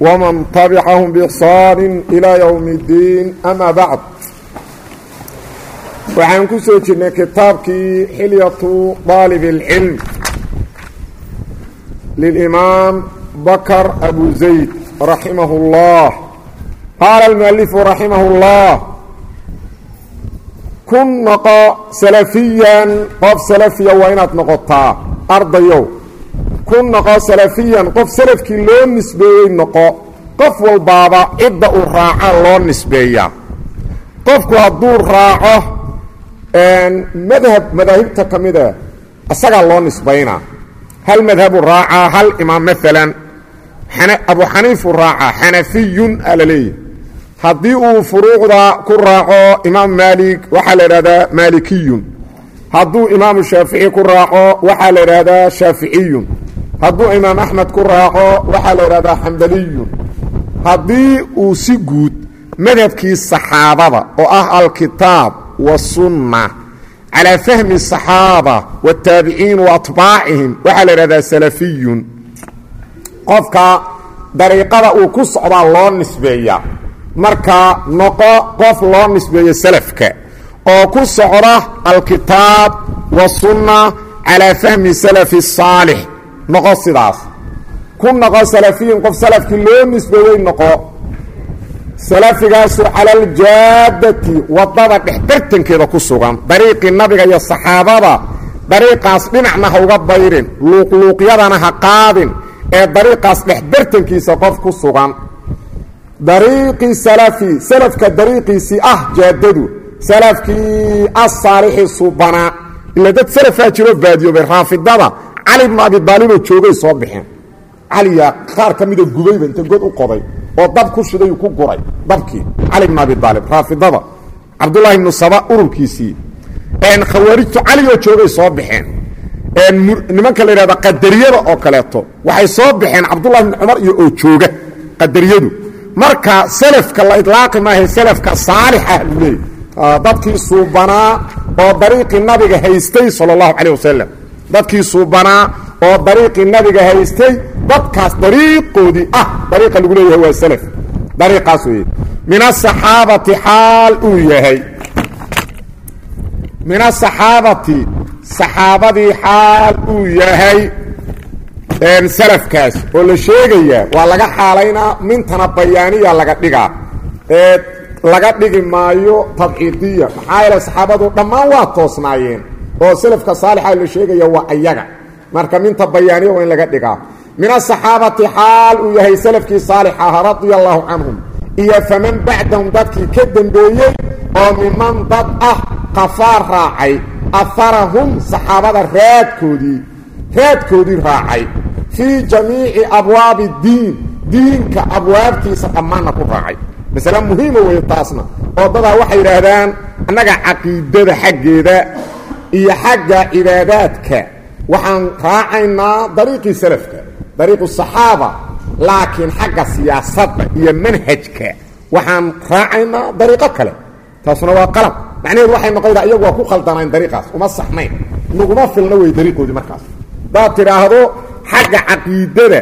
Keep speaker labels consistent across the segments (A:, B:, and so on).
A: ومن تبعهم بإحصان إلى يوم الدين أما بعد waxaan ku soo jirnay kitaabkii xilyatu طaalib اlcilm lilimaam bakr abu zayd raximah اllah qaala almualifu raximah اllah kun noqo salafiyan qof salafiya waa inaad noqotaa ardayow kun noqo salafiyan qof salafkii loo nisbeeyey noqo qof walbaaba cidda uu raaca loo nisbeeyaa. Qofku hadduu raaco madhab madaahibta ka mida isagaa loo nisbaynaa. Hal madhabu raacaa hal imaam maalan abu xaniifuu raacaa xanafiyun aa haddii uu furuucda ku raaco imaam maalik waxaa la idhahdaa maalikiyun. Hadduu imaamu shaafici ku raaco waxaa la idhaahdaa shaaficiyun hadduu imaam axmed ku raaco waxaa la idhahdaa xambaliyun haddii uu si guud madhabkii saxaabada oo ah alkitaab wasunna calaa fahmi asaxaaba wataabiciin wa atbaacihim waxaa la idhahdaa salafiyun. Qofka dariiqada uu ku socdaa loo nisbeeyaa marka noqo qof loo nisbeeyo salafka oo ku socda alkitaab wasunna calaa fahmi salafi saalix noqo sidaas. Ku noqo salafiyin qof salafkii loo nisbeeyey noqo. Salafigaasu cala aljaadati waddada dhexbartankeeda ku sugan dariiqii nabiga iyo saxaabada dariiqaas dhinacna ha uga bayrin luuqluuqyadana ha qaadin ee dariiqaas dhexbartankiisa qof ku sugan. Dariiqii salafi salafka dariiqiisii ah jaadadu salafkii asaalixi subanaa ila dad salafaa jiroo baadiyoobay raafidada cali bnu abi daaliboo joogay soo baxeen caliya qaar ka mida gubayba inta god u qoday oo dab ku shiday ku guray dabkii cali bnu abi daalib raafidada. Cabdullaahi ibnu saba ururkiisii. Khawaarijtu calioo joogay soo baxeen nimanka la yidhahda qadariyada oo kaleeto waxay soo baxeen cabdullahi ibnu cumar iyo oo jooga qadariyadu. Marka salafka la idlaaqi maaha salafka saalixa lu leeyay dadkii suubanaa oo dariiqii nabiga haystay sala allahu calayh wasalam dadkii suubanaa oo dariiqii nabiga haystay dadkaas dariiqoodii ah dariiqa lagu leeyahay waa salaf. Dariiqaas weeye. Min asaxaabati xaal uu yahay. Min asaxaabati saxaabadii xaal uu yahay salafkaas. Oo la sheegayaa waa laga xaalaynaa mintana bayaaniya laga dhigaa. Ee laga dhigi maayo tabciidiya maxaa yeele saxaabadu dhammaan waa toosnaayeen oo salafka saalixa la sheegaya waa ayaga. Marka minta bayaaniya waa in laga dhigaa. Min asaxaabati xaal uu yahay salafkii saalix aha radia allaahu canhum. Iyo faman bacdahum dadkii ka dembeeyey oo miman dad ah qafaar raacay aharahum saxaabada raadkoodii raadkoodii raacay. Fii jamiici abwaabi diin diinka abwaabtiisa dhammaanna ku raacay. Masale muhiima weeye taasna oo dadaa waxay yidhaahdaan annaga caqiidada xaggeeda iyo xagga cibaadaadka waxaan raacaynaa dariiqii salafka dariiqu saxaaba laakiin xagga siyaasadda iyo manhajka. Waxaan raacaynaa dariiqo kale. Taasuna waa qalab. Macnaheedu waxay noqonaydaa iyagu waa ku khaldanayn dariiqaas uma saxnayn. Naguma filna wey dariiqoodii markaas. Hadaad tidhaahdo xagga caqiidada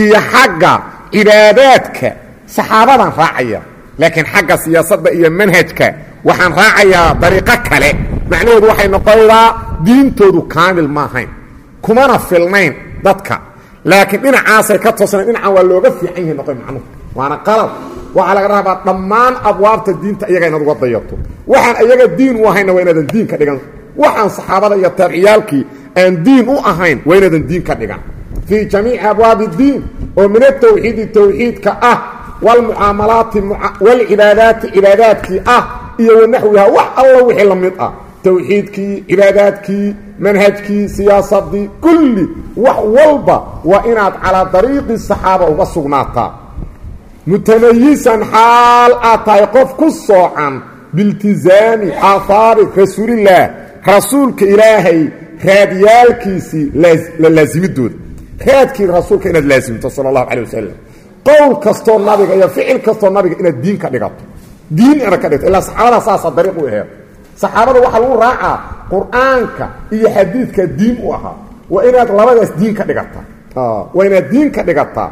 A: iyo xagga cibaadaadka saxaabadaan raacaya laakiin xagga siyaasadda iyo manhajka. Waxaan raacayaa dariiqo kale macnaheedu waxay noqonaydaa diintoodu kaamil ma ahayn kumana filnayn dadka. Laakiin dhinacaasay ka toosnayn dhinacan waa looga fiican yahay noqon macnuhu. Waana qalab waxaa laga rabaa dhammaan abwaabta diinta iyaga inaad uga dayato. Waxaan iyaga diin u ahayna waa inaadan diin ka dhigan. Waxaan saxaabada iyo taabiciyaalkii aan diin u ahayn waa inaadan diin ka dhigan. Fii jamiici abwaabi diin oo min atawxiidi tawxiidka ah walmucaamalaati walcibaadaati cibaadaadkii ah iyo wanaxwiha wax alla wixii la mid ah tawxiidkii cibaadaadkii manhajkii siyaasadii kulli wax walba waa inaad calaa dariiqi saxaaba uga sugnaataa. Mutamayisan xaal aad tahay qof ku soocan biiltizaami aahaari rasuulillaah rasuulka ilaahay raadyaalkiisii la laasimidooda raadkii rasuulka inaad laasimto sala allahu calay wasalam qowl kastoo nabiga iyo ficil kastoo nabiga inaad diin ka dhigato. Diin inaad ka dhigto ilaa saxaabada saasa saxaabada waxaa lagu raacaa qur'aanka iyo xadiidka diin u ahaa. Waa inaad labadaas diin ka dhigataa waa inaad diin ka dhigataa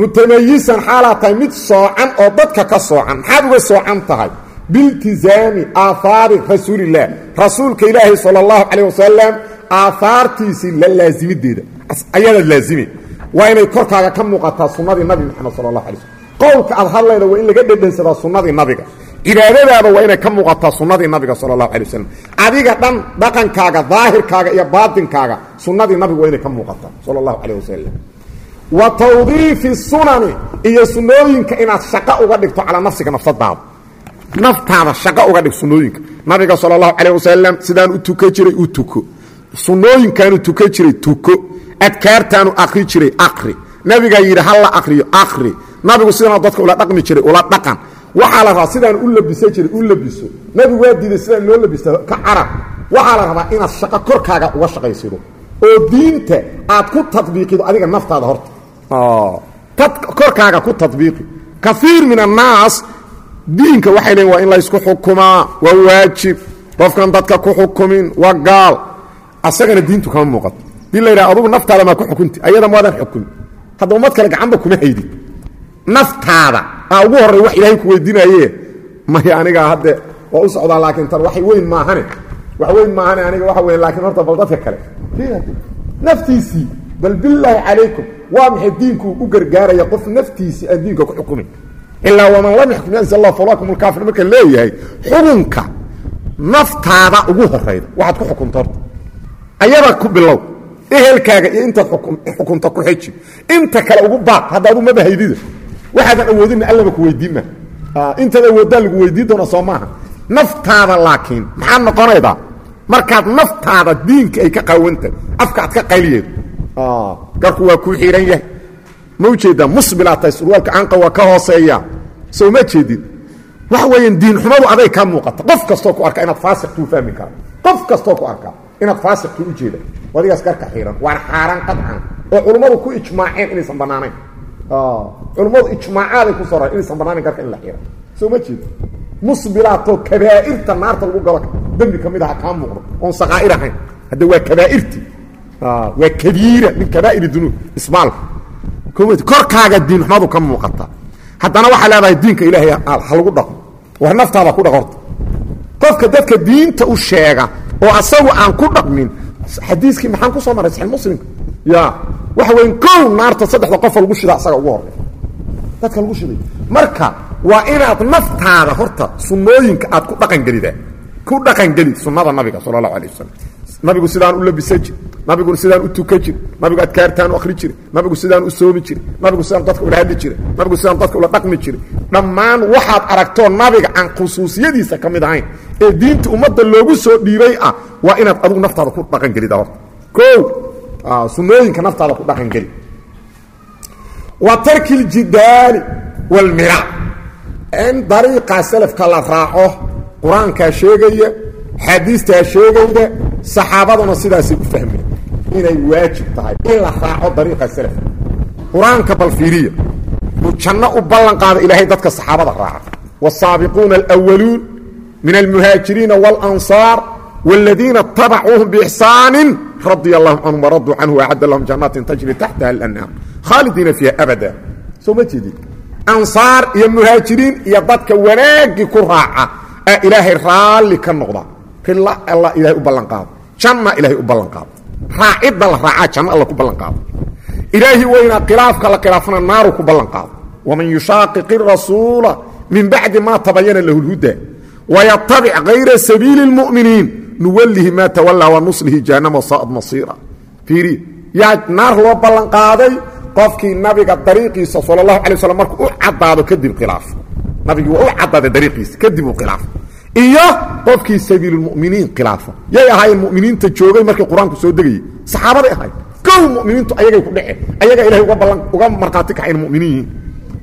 A: mutamayisan xaalaad tahay mid soocan oo dadka ka soocan. Maxaad uga soocan tahay? Biiltizaami aahaari rasuulillaah rasuulka ilaahi sala allahu calayh wasalam aahaartiisii la laasimideeda ayadaad laazimi. Waa inay korkaaga ka muuqataa sunnadii nabi moxamed sala allahu alay qowlka aad hadlayda waa in laga dhedhansadaa sunnadii nabiga cibaadadaada waa inay ka muuqataa sunnadii nabiga sala allahu alay adiga dhan dhaqankaaga daahirkaaga iyo baatinkaaga sunnadii nabiga waa inay ka muuqataa sala allahu calayh wa tawdiifi sunani iyo sunnooyinka inaad shaqo uga dhigto calaa nafsiga nafsadaada. Naftaada shaqo uga dhig sunnooyinka. Nabiga sala allahu calayh wasalam sidaan u tuka jiray u tuko. Sunnooyinkaanu tuka jiray tuko. Adkaartaanu akri jiray akri nabigaa yidhi ha la akriyo akri nabigu sidaanu dadka ula dhaqmi jiray ula dhaqan waxaa la rabaa sidaan u labisan jiray u labiso. Nabigu waa diiday sidaan loo labista ka carab. Waxaa la rabaa inaad shaqo korkaaga uga shaqaysido oo diinta aad ku tadbiiqido adiga naftaada horta. Korkaaga ku tadbiiqi kaiir min annaas diinka waxay leeyiin waa in laysku xukumaa waa waajib. Qofkan dadka ku xukumin waa gaal. Asagana diintu kama muuqato. Dii la yidhaha adugu naftaada maa ku xukunti ayada maadan xukumin. Hadda ummad kale gacanba kuma haydin naftaada. Aa ugu horray wax ilaahay ku weydiinaye maya anigaa hadde waa u socdaa laakiin tan wax weyn maahane. Wax weyn maahane aniga waxa weyn laakiin horta bal dadka kale. Naftiisii bal bilaahi calaykum waa maxay diinku u gargaaraya qof naftiisii aan diinka ku xukumin? Ilaa waman lam yaxkum yansi allah falakum lkaafir marka leeyahay xukunka naftaada ugu horayda waxaad ku xukunta horta. Ayada ku bilow ehelkaaga iyo intaad xukunta ku xeji inta kale ugu baaq haddaadu maba haydida waxaadan awoodinna allaba ku weydiinma intaad awooddaa lagu weydiin doona soo maaha. Naftaada laakiin maxaad noqonaydaa markaad naftaada diinka ay ka qaawantahay afka aad ka qayliyeedo garku waa kuu xiihan yahay. Ma u jeedaa musbilaa tahay surwaalka canqa waa ka hooseeya soo ma jeedid waxa weeyaan diin xumadu aday kaa muuqata. Qof kastoo ku arka inaad faasiqkii u fahmi kara qof kastoo ku arka inaad faasiqkii u jeeda. Adigaas garka xiihan waana xaaraan qadcan. Oo culummadu ku ijmaaceen inaysan bannaanayn culummadu ijmaacaaday ku soo rareen inaysan bannaanayn garka in la xiihan soo ma jeeda musbilaatoo kabaa'irta naarta lagu galo dembi ka mid aha kaa muuqdo. Oon saqaa'ir ahayn. Hadda waa kabaa'irtii waa kabiira min kabaa'ir dunuub. Ismaalka korkaaga diinxumadu ka muuqata. Haddana waxaa leedahay diinka ilaahay ha lagu dhaqo. War naftaada ku dhaq horta. Qofka dadka diinta u sheega oo asagu aan ku dhaqmin xadiiskii maxaan ku soo maray saxiix muslimka ya waxa weyn kow naarta saddexda qofa lagu shida asaga ugu horey dadka lagu shiday. Marka waa inaad naftaada horta sunnooyinka aad ku dhaqangelidaa ku dhaqangeli sunnada nabiga sala allahu alay wasalam nabigu sidaan u labisan jir nabigu sidaan u tukan jir nabigu adkaartaan u akhri jire nabigu sidaan u soomi jire nabigu sidaan dadka ula hadli jire nabigu sidaan dadka ula dhaqmi jire dhammaan waxaad aragtoo nabiga aan khusuusiyadiisa ka mid ahayn ee diinta ummadda loogu soo dhiibay ah waa inaad adigu naftaada ku dhaqangelida horta. O sunnooyinka naftaada ku dhaqangeli wa tarki ljidaali wاlmirac in dariiqaa salafka la raaco qur-aankaa sheegaya xaadiistaa sheegayda saxaabaduna sidaasay u fahmeen inay waajib tahay in la raaco dariiqa salafka qur-aanka bal fiiriya uu janno u ballan qaada ilaahay dadka saxaabada raaca wالsaabiquuna alأwaluun min almuhaajiriina wاlanصaar wاladiina اtabacuuhum bإxsaani radia allahu canhum waraduu canhu acadda lahum janaatin tajri taxtaha alanhaar khaalidiina fiiha abada. Soo ma jeedin? Ansaar iyo muhaajiriin iyo dadka wanaagii ku raaca aa ilaahay raalli ka noqda. Rilla alla ilahay u ballan qaado. Janna ilaahay u ballan qaado. Raacidda la raacaa janno alla ku ballan qaado. Ilaahi weynaa khilaafka la khilaafana naaru ku ballan qaado. Waman yushaaqiqi rasuula min bacdi maa tabayana lahu lhuda wayatabic kayra sabiili اlmu'miniin nuwallihi maa tawallaa wanuslihi jahannama saa'ad masiira. Fiiri yaa naar loo ballan qaaday qofkii nabiga dariiqiisa sal اlahu alay waslam markuu u caddaado kadib khilaaf. Nabigii waa u caddaaday dariiqiisa kadib uu khilaaf. Iyo qofkii sabiilulmuminiin khilaafa. Yay ahaayeen muminiinta joogay markii qur'aanku soo degayey saxaabaday ahayd kow muminiintu ayagay ku dhece ayagaa ilahay uga markhaati kacayn muminiin. Yihiin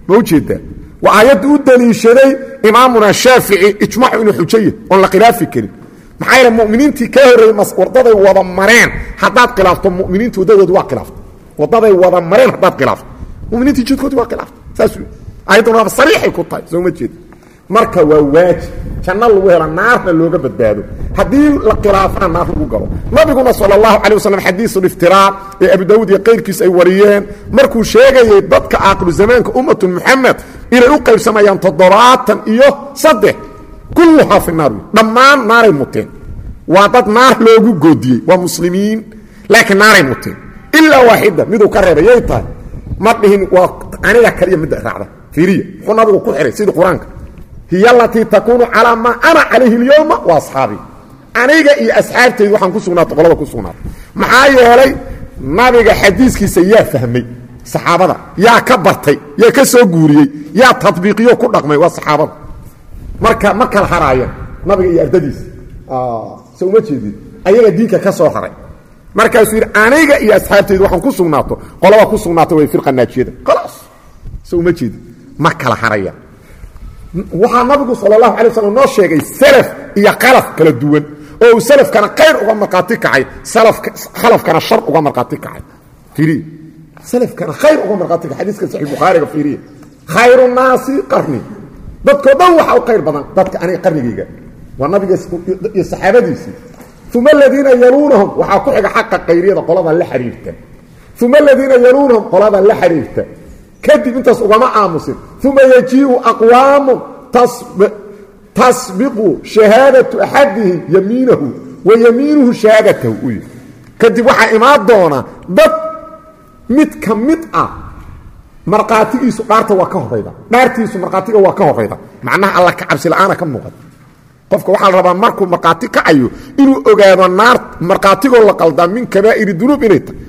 A: ma u jeedaa waa aayadda u daliishaday imaamuna shaafici ijmaacu inuu xujaya oon la khilaafi karin maxaa muminiintii kaa horreeyey wadaday wada mareen? Haddaad khilaafto muminiintii wadadoodi waa khilaafta wadaday wada mareen haddaad khilaafto muminiintii jidkoodi waa khilaafta saas ayadduna waaba sariixay ku tahay soo ma jeeda marka waa waajib. Janna lagu hela naarna looga badbaado. Haddii la khilaafana naar lagu galo. Nabiguna sal اllahu calay waslm xadiisuliftiraac ee abu dawud iyo qayrkiis ay wariyeen markuu sheegayey dadka aaqlu zamaanka ummatu muxamed inay u qaybsamayaan toddobaatan iyo saddex kulluhaa fi naar. Dhammaan naaray muteen. Waa dad naar loogu goodiyey. Waa muslimiin laakiin naaray muteen. Ilaa waaxida miduu ka reebay yay tahay. Ma dhihin waa aniga kaliya midda raacda. Fiiriya muxuu nabigu ku xihay sidii qur'aanka. Hiy alatii takuunu calaa maa ana calayhi اlyowma wa asxaabii aniga iyo asxaabtaydu waxaan ku sugnaata qolada ku sugnaata maxaa yeelay nabiga xadiiskiisa yaa fahmay saxaabada. Yaa ka bartay yaa ka soo guuriyey yaa tabiiqiyo ku dhaqmay waa saxaabada marka ma kala haraayeen nabiga iyo ardadiisa so uma jeedin. Ayaga diinka ka soo haray. Markaasuu yidhi aniga iyo asxaabtaydu waxaan ku sugnaato qolada ku sugnaata way firqa naajiyada. Khalaas. So uma jeedin. Ma kala harayaan waxaa nabigu sal اlahu alay slam noo sheegay salaf iyo kalaf kala duwan. Oo uu salafkana khayr uga markhaati kacay khalafkana shar uga markhaati kacay. Iiriya salafkana khayr uga markhaati kacay. Xadiiska saxiix bukhaariga fiiriya khayru naasi qarni dadkoo dhan waxa u khayr badan dadka aniga qarnigayga waa nabiga iyo saxaabadiisii uma aladiina yaluunahum waxaa ku xiga xaqa khayriyada qolada la xiriirta. Uma aladiina yaluunahum qolada la xiriirta. Kadib intaas ugama aamusin. Uma yajiiu aqwaamu tasbiqu shahaadatu axadihim yamiinahu wa yamiinuhu shahaadatahu kadib waxaa imaan doona dad mid ka mid ah markhaatigiisu dhaarta waa ka horayda. Dhaartiisu markhaatiga waa ka horayda. Macnaha alla ka cabsi la'aana ka muuqata. Qofka waxaa la rabaa markuu markhaati kacayo inuu ogaado naar markhaatigoo la qaldaa min kabaa'iri dunuub inay tahay.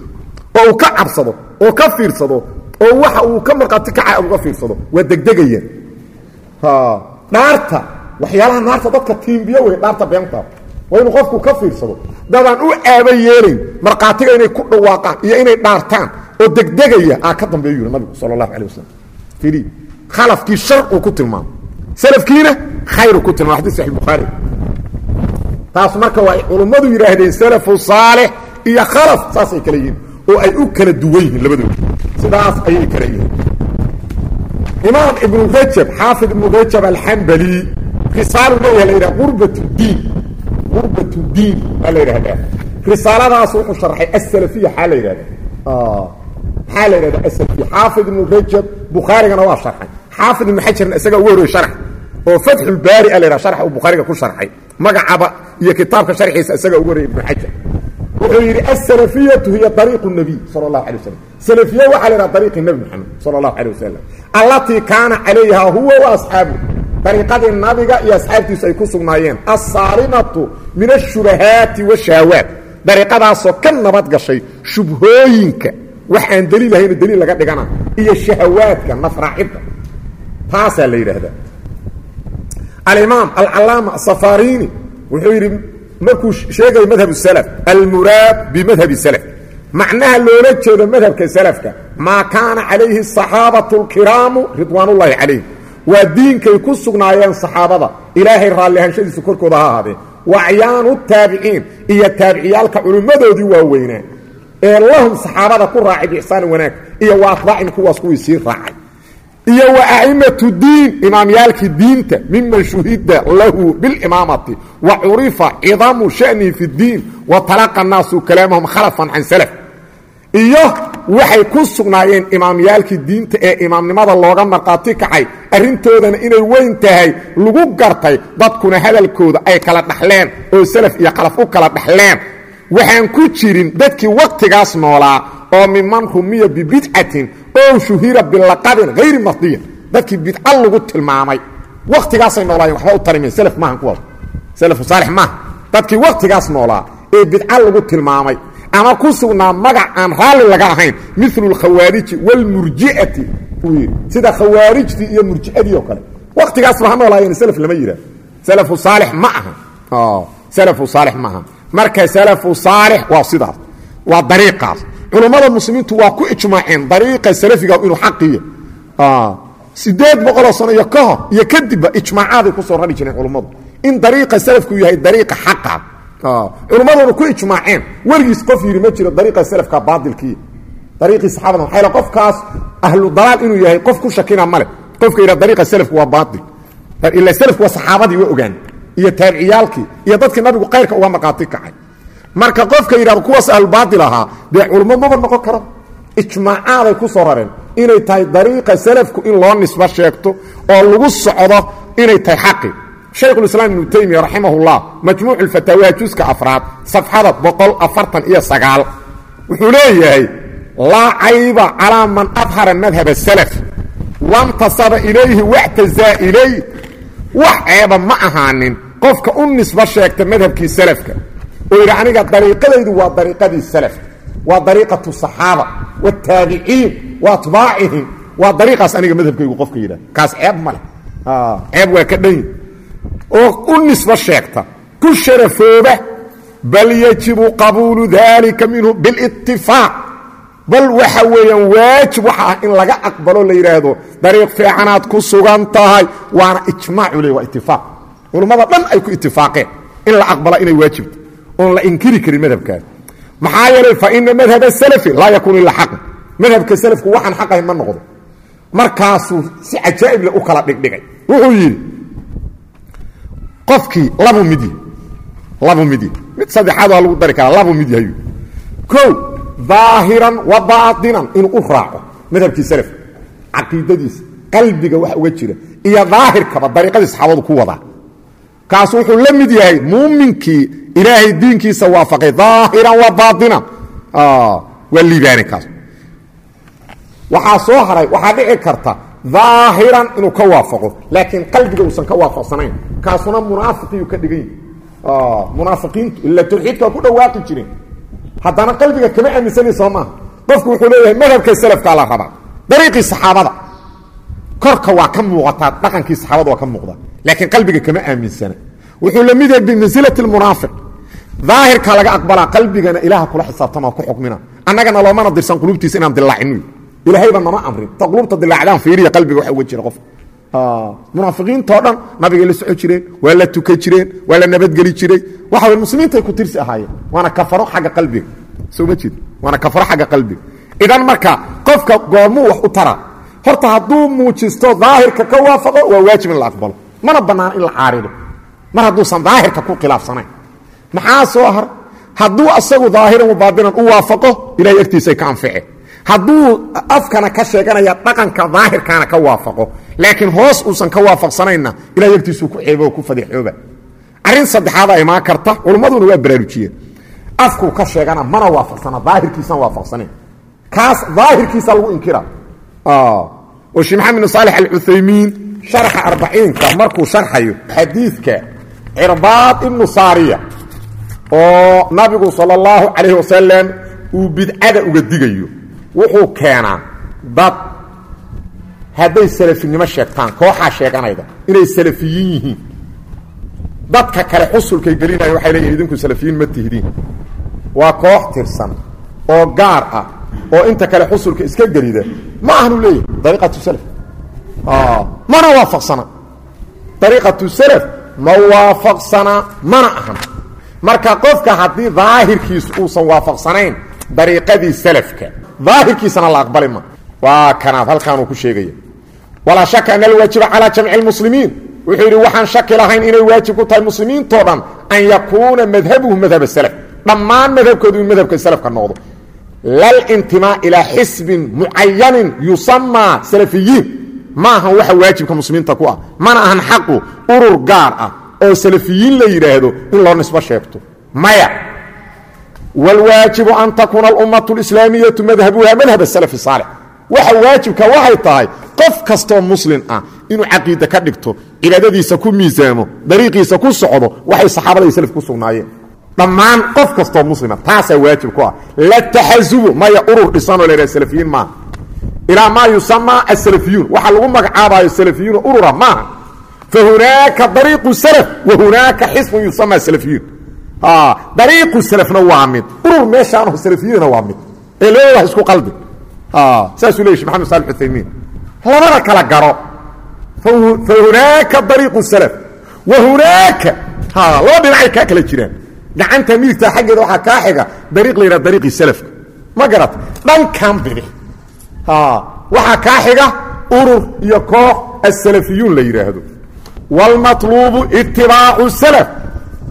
A: Oo uu ka cabsado oo ka fiirsado oo waxa uu ka markhaati kaca uga fiirsado. Waa degdegaya dhaarta waxyaalaha naarta dadka tiimbiyo wey dhaarta beenta waa inuu qofku ka fiirsado. Dadaan u aaba yeelayn markhaatiga inay ku dhawaaqaan iyo inay dhaartaan oo degdegaya aa ka dambeeyu yidhi nabigu sala allahu alay wasalam ii khalafkii shar uu ku tilmaamo salafkiina khayru ku tilmamo xadis saxi bukhaari taas marka waa culummadu yidhaahdeen salafu saalix iyo khalaf saasay kala yihiin oo ay u kala duwan yihiin labadooda. Sidaas ayay kala yihiin. Imaam ibnu rajab xaafid ibnu rajab alxambali risaalu leeyaha la yidhaha qurbat diin qurbat diin baa la yidhahdaa. Risaaladaas wuxuu sharxay asalafiya xaa la yidhahda maxaa la yidhahda asalafiya xaafid ibnu rajab bukhaarigana waa sharxay. Xaafid ibnu xajarna isaga ugu horrey sharx. Oo fatxulbaari a la yidhaha sharxa uu bukhaariga ku sharxay. Magacaba iyo kitaabka sharxiisa isaga ugu horrey ibnu xajar. Wuxuu yidhi asalafiyatu hiya ariiqu nabiy sala allahu alay wasalam salafiye waxaa la yidhaha ariiqi nebi moxamed sala allahu alay wasalam allatii kaana calayha huwa wa asxaabu dariiqadii nabiga iyo asxaabtiisu ay ku sugnaayeen assaalimatu min ashubahaati washahaawaat dariiqadaasoo ka nabad gashay shubhooyinka wax aan daliil ahayno daliil laga dhigana iyo shahawaadka nafraacidda taasaa la yidhaahdaa. Alimaam alcalaama safarini wuxuu yidhi markuu sheegaya madhab salaf almuraad bimadhabi salaf. Macnaha loola jeedo madhabka salafka maa kaana calayhi asaxaabatu alkiraamu ridwaanullaahi calayhim waa diinkay ku sugnaayeen saxaabada. Ilaahay raallihanshadiisu korkooda ha ahaadee. Wacyaanu taabiciin iyo taabiciyaalka culimmadoodii waaweynaa ee lahum saxaabada ku raacay biixsaani wanaag iyo wa atbaacin kuwaas kuwii sii raacay. Iyo wa a'imatu diin imaamyaalkii diinta miman shuhida lahu bilimaamati wa curifa cidamu sha'nihi fi اddiin wa talaqa naasu kalaamahum khalafan can salaf. Iyo waxay ku sugnaayeen imaamyaalkii diinta ee imaamnimada looga markhaati kacay. Arrintoodana inay weyn tahay lagu gartay dadkuna hadalkooda ay kala dhaxleen oo salaf iyo khalaf u kala dhaxleen. Waxaan ku jirin dadkii wakhtigaas noolaa oo miman rumiya bibidcatin oo shuhira bilaqabin hayri mardiya dadkii bidca lagu tilmaamay. Wakhtigaasay noolaayeen waxba u tarimeen. Salaf maahan kuwaas salafu saalix maaha dadkii wakhtigaas noolaa ee bidca lagu tilmaamay ama ku sugnaa magac aan raalli laga ahayn milu alkhawaariji wاlmurji'ati uu yidhi sida khawaarijtii iyo murji'adii oo kale. Wakhtigaasba ha noolaayeen salaf lama yidhah salafu saalix ma aha. Salafu saalix ma aha. Marka salafu saalix waa sidaas. Waa dariiqaas. Culummada muslimiintu waa ku ijmaaceen dariiqa salafiga inuu xaqiya sideed boqoloo sano iyo ka hor iyo kadibba ijmaacaaday ku soo rari jireen culummadu in dariiqa salafku yahay dariiqa xaqa culummaduna ku ijmaaceen. Weligiis qof yidhi ma jiro dariiqa salafka baadilkii. Dariiqii saxaabada maxaa yaele qofkaas? Ahlu dalaal inuu yahay qof ku shakina male. Qofka yidhaha dariiqa salafku waa baatil ila salafku waa saxaabadii waa ogaan. Iyo taabiciyaalkii iyo dadkii nabigu kayrka uga marqaati kacay. Marka qofka yidhahdo kuwaas ahlubaatil ahaa. Dee culummo maba noqon karo? Ijmaacaaday ku soo rareen. Inay tahay dariiqa salafku in loo nisbo sheegto oo lagu socdo inay tahay xaqi shaykhulislaam ibnu taymiya raximahullah majmuucu lfataawaha juska afraad safxada boqol afartan iyo sagaal wuxuu leeyahay laa cayba calaa man adhara madhaba salaf wantasaba ilayhi wactazaa ilay wax ceeba ma ahaanin qofka u nisbo sheegta madhabkii salafka. Oo yidhi aniga dariiqadaydu waa dariiqadii salafka waa dariiqatu saxaaba wataabiciin wa atbaacihim waa dariiqaas aniga madhabkaygu qofka yidhah kaas ceeb ma leh. Ceeb waa ka dhanyi oo u nisbo sheegta ku sharafooba bal yajibu qabuulu dalika minhu bilitifaaq bal waxa weeyaan waajib waxa ah in laga aqbalo la yidhaahdo dariiq fiicanaad ku sugan tahay waana ijmaacu le waa itifaaq culummada dhan ay ku itifaaqeen in la aqbala inay waajibta oon la inkiri karin madhabkaas maxaa yeelay fa ina madhab salafi laa yakuunu ila xaqan madhabka salafku waxaan xaqahayn ma noqdo markaasuu si cajaa'ib le u kala dhigdhigay wuxuu yidhi qofkii labu midi labu midi. Mid saddexaad waa lagu dari karaa labu mid yahayu o ظaahiran wa baainan inuu u raaco madhabkii salafka caqiidadiisa qalbiga waxa uga jira iyo daahirkaba dariiqadii saxaabadu ku wadaa. Kaas wuxuu la mid yahay muuminkii ilaahay diinkiisa waafaqay ظaahiran wa baainan waa liibaani kaas. Waxaa soo haray waxaa dhici karta ظaahiran inuu ka waafaqo laakiin qalbiga uusan ka waafaqsanayn. Kaasuna munaafiqiyu ka dhigan yahi munaafiqiintu ila tawxiidka ku dhawaaqi jireen haddana qalbiga kama aaminsani soo maaha qofku wuxuu leeyahay madhabka salafkaa la rabaa. Dariiqii saxaabada. Korka waa ka muuqataa dhaqankii saxaabada waa ka muuqda. Laakiin qalbiga kama aaminsana wuxuu la mid yahay bimansilati munaafiq. Daahirka laga aqbalaa qalbigana ilaaha kula xisaabtama ku xukmina. Annagana loomana dirsan qulubtiisa inaan dilaacin ilaahayba nama amrin. Ta qulubta dilaacdaan fiiriya qalbiga waxa uga jira qofka munaafiqiintao dhan nabigay la soco jireen waa la tukan jireen waa la nabadgeli jiray. Waxa way muslimiintay ku tirsi ahaayeen. Waana kafaro xagga qalbiga. Soo ma jeed waana kafaro xagga qalbiga. Idan marka qofka goormuu wax u tara horta hadduu muujisto daahirka ka waafaqo waa waajib in la aqbalo. Mana bannaan in la caarido. Mar hadduusan daahirka ku khilaafsanayn. Maxaa soo har? Hadduu asagu daahiran wabaadinan u waafaqo ilahay agtiisay ka anfice hadduu afkana ka sheeganaya dhaqanka daahirkaana ka waafaqo. Laakiin hoos uusan ka waafaqsanayna ilahay agtiisuu ku ceebo oo ku fadixooba. Arrin saddexaada imaan karta culummaduna waa baraarujiyeen afkuu ka sheegana mana waafaqsana daahirkiisan waafaqsanayn. Kaas daahirkiisa lagu inkira. Oo sheekh maxamed bin saalex alcuthaymiin sharxa arbaciinka markuu sharxayo xadiidka cirbaad ibnu saariya oo nabigu sala allahu calayhi wasalam uu bidcada uga digayo wuxuu keenaa dad hadday salafinimo sheegtaan kooxaa sheeganayda inay salafiyiin yihiin. Dadka kale xusulkay gelinaya waxay leeyihiin idinku salafiyiin ma tihdiin waa koox tirsan oo gaar ah oo inta kale xusulka iska gelida ma ahanu leeyahay dariiqatu salaf. Mana waafaqsana. Dariiqatu salaf ma waafaqsana mana ahan. Marka qofka haddii daahirkiisu uusan waafaqsanayn dariiqadii salafka daahirkiisana la aqbali ma. Waa kanaad halkaanuu ku sheegaya. Walaa shaka an alwaajiba calaa jamci lmuslimiin wuxuu yidhi waxaan shaki lahayn inay waajib ku tahay muslimiintoo dhan an yakuuna madhabuhu madhab salaf dhammaan madhabkoodu in madhabka salafka noqdo. Lalintimaa ilaa xisbin mucayanin yusamaa salafiyiin. Ma ahan waxa waajibka muslimiinta ku ah. Mana ahan xaqu urur gaar ah oo salafiyiin la yidhaahdo in loo nisbo sheegto. Maya wاlwaajibu an takuuna alummatu اlislaamiyatu madhabuha madhab الsalaf الsaalix waxa waajibka waxay tahay qof kastoo muslim ah inuu caqiida ka dhigto cibaadadiisa ku miisaamo dariiqiisa ku socdo waxay saxaabada iyo salaf ku sugnaayeen dhammaan qof kastoo muslima taasaa waajib ku ah la taxazubu maya urur dhisanoo la yidhaha salafiyiin maaha ilaa maa yusamaa asalafiyuun waxaa lagu magacaabayo salafiyuuna urura maaha fa hunaaka dariiqu salaf wa hunaaka xisbun yusamaa salafiyuun dariiqu salafna waa mid urur meeshaanoo salafiyadana waa mid ee isku qalbi saasuu leeya shek maxamed saali uthaymiin labada kala garo fa hunaaka dariiqu salaf wa hunaaka laba dhinacay kaa kala jiraan gacanta midigta xaggeeda waxaa kaa xiga dariiq la yidhaha dariiqii salafka ma garat dhankan bidix waxaa kaa xiga urur iyo koox asalafiyuun la yidhaahdo wاlmaطluubu itibaacu salaf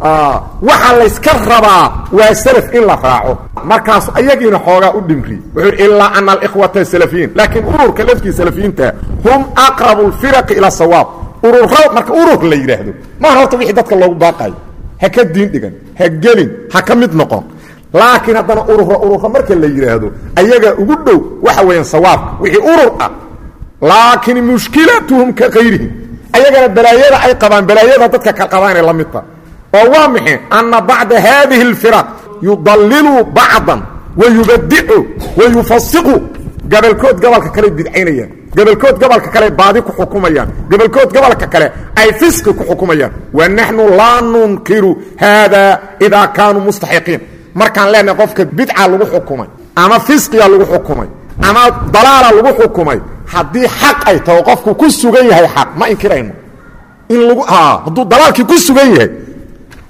A: waxaa layska rabaa waa salaf in la raaco. Markaas ayagiina xoogaa u dhimri. Wuxuu ilaa ana alikhwata salafiyiin laakiin ururka lafkii salafiyiinta hum aqrabu اlfiraqi ila sawaab. Urura marka urur la yidhaahdo maaha horta wixii dadka loogu baaqayo ha ka diin dhigan ha gelin ha ka mid noqon. Laakiin haddana urura urura marka la yidhaahdo ayaga ugu dhow waxa weeyaan sawaabka wixii urur ah. Laakiin mushkilatuhum ka kayrihim ayagana balaayada ay qabaan balaayada dadka ka qabaanay la midta oo waa maxay anna bacda haadihi اlfiraq yudallilu bacdan wa yubadicu wa yufasiqu gabalkood gobolka kale bidcaynayaan gabalkood gobolka kale baadi ku xukumayaan gabalkood gobolka kale ay fisqi ku xukumayaan wa naxnu laa nunkiru haada idaa kaanuu mustaxiqiin markaan leenahay qofka bidca lagu xukumay ama fisqiga lagu xukumay ama dalaala lagu xukumay haddii xaq ay taho qofku ku sugan yahay xaq ma inkirayno in lagu hadduu dalaalkii ku sugan yahay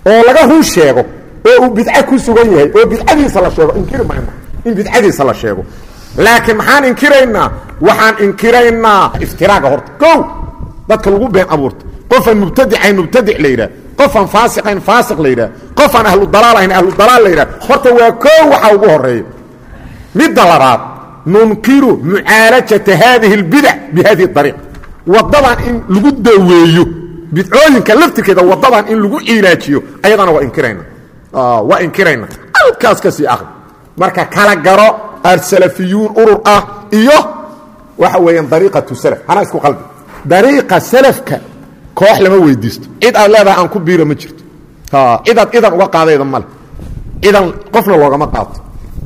A: oo laga run sheego oo uu bidco ku sugan yahay oo bidcadiisa la sheego inkiri mayno in bidcadiisa la sheego. Laakiin maxaan inkiraynaa? Waxaan inkiraynaa iftiraaga horta kow! Dadka lagu been abuurta. Qofaan mubtadicayn mubtadic la yidhah qofaan faasiqayn faasiq la yidhah qofaan ahlu dalaal ahayn ahlu dalaal la yidhah horta waa kow waxa ugu horreeya midda labaad nunkiru mucaalajata haadihi اlbidac bihadihi اariiq wadadan in lagu daweeyo bidcooyinka laftirkeeda wadadan in lagu cilaajiyo ayadana waa inkirayna. Waa inkirayna. Halkaas ka sii akri marka kala garo asalafiyuun urur ah iyo waxa weeyaan dariiqatu salaf. Hana isku qalbi. Dariiqa salafka koox lama weydiisto. Cid aad leedahay aan ku biiro ma jirto. Cidaad idan uga qaadayda male. Cidan qofna loogama qaato.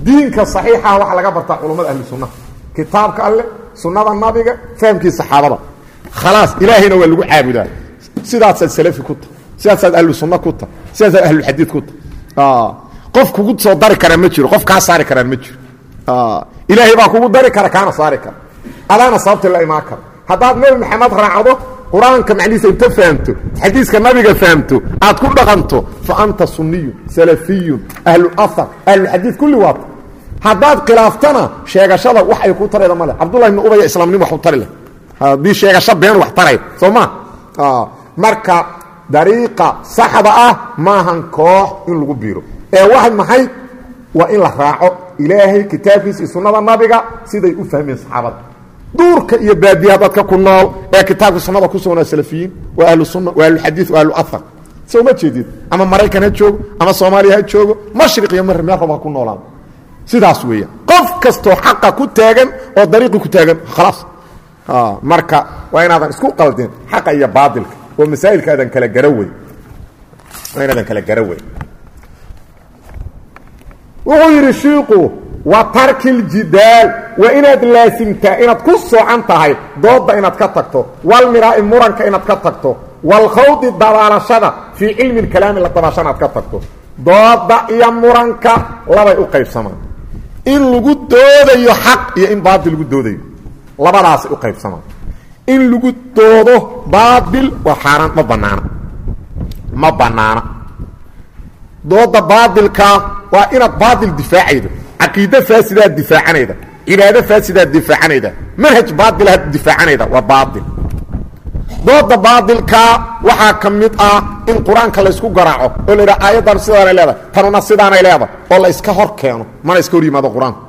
A: Diinka صaxiixa waxaa laga bartaa culummada ahlu sunnaha kitaabka alleh sunnada nabiga fahamkii saxaabada. Khalaas ilaahayna waa lagu caabudaa sidaasaad salafi ku tahay sidaasaad ahlu sunna ku tahay sidaasaad ahlulxadiid ku tahay qof kugu soo dari karaa ma jiro qof kaa saari karaan ma jiro. Ilaahay baa kugu dari kara kaana saari kara. Adaana sababta la imaan kara haddaad nebi maxamed raacdo qur'aanka macnihiisa inta fahamto xadiiska nabiga fahamto aad ku dhaqanto fa anta sunniyun salafiyun ahlu ahar ahlulxadiid kulli waata haddaad khilaaftana sheegashada wax ay ku tarayda male cabdullahi ibni ubaya islaamnimo wax u tari leh. Haddii sheegasho been wax taray soo ma marka dariiqa saxda ah maahan koox in lagu biiro. Ee waa maxay? Waa in la raaco ilaahay kitaabkiisa iyo sunnada nabiga siday u fahmeen saxaabada duurka iyo baadiyaha dadka ku nool ee kitaabka sunnada ku sugnaa salafiyiin waa ahlu sunna waa ahluxadiid waa ahlu ahar soo ma jeedid ama maraykan ha joogo ama soomaaliya ha joogo mashriq iyo meel raba ha ku noolaado sidaas weeyaan. Qof kastoo xaqa ku taagan oo dariiqi ku taagan khalaas marka waa inaadan isku qaldin xaqa iyo baadilka oo masaa'ilka aadan kala gara wey inaadan kala gara wey wuxuu yidhi shiiku wa tarki ljidaal waa inaad laasimtaa inaad ku soocan tahay doodda inaad ka tagto walmiraa'i muranka inaad ka tagto walkhawdi dabaalashada fii cilmi lkalaami la dabaashana aad ka tagto. Doodda iyo muranka labay u qaybsamaan. In lagu doodayo xaq iyo in baatil lagu doodayo. Labadaasay u qaybsamaan in lagu doodo baatil waa xaaraan ma bannaana ma bannaana dooda baatilkaa waa inaad baatil difaacaydo. Caqiide faasidaad difaacanayda. Cibaado faasidaad difaacanayda. Manhaj baatilaad difaacanayda waa baatil dooda baatilkaa waxaa ka mid ah in qur'aanka laysku garaaco oo la yidhaha aayaddan sidaanay leedahay tanuna sidaanay leedahay oo la hor keeno mana iska hor yimaado qur'aanka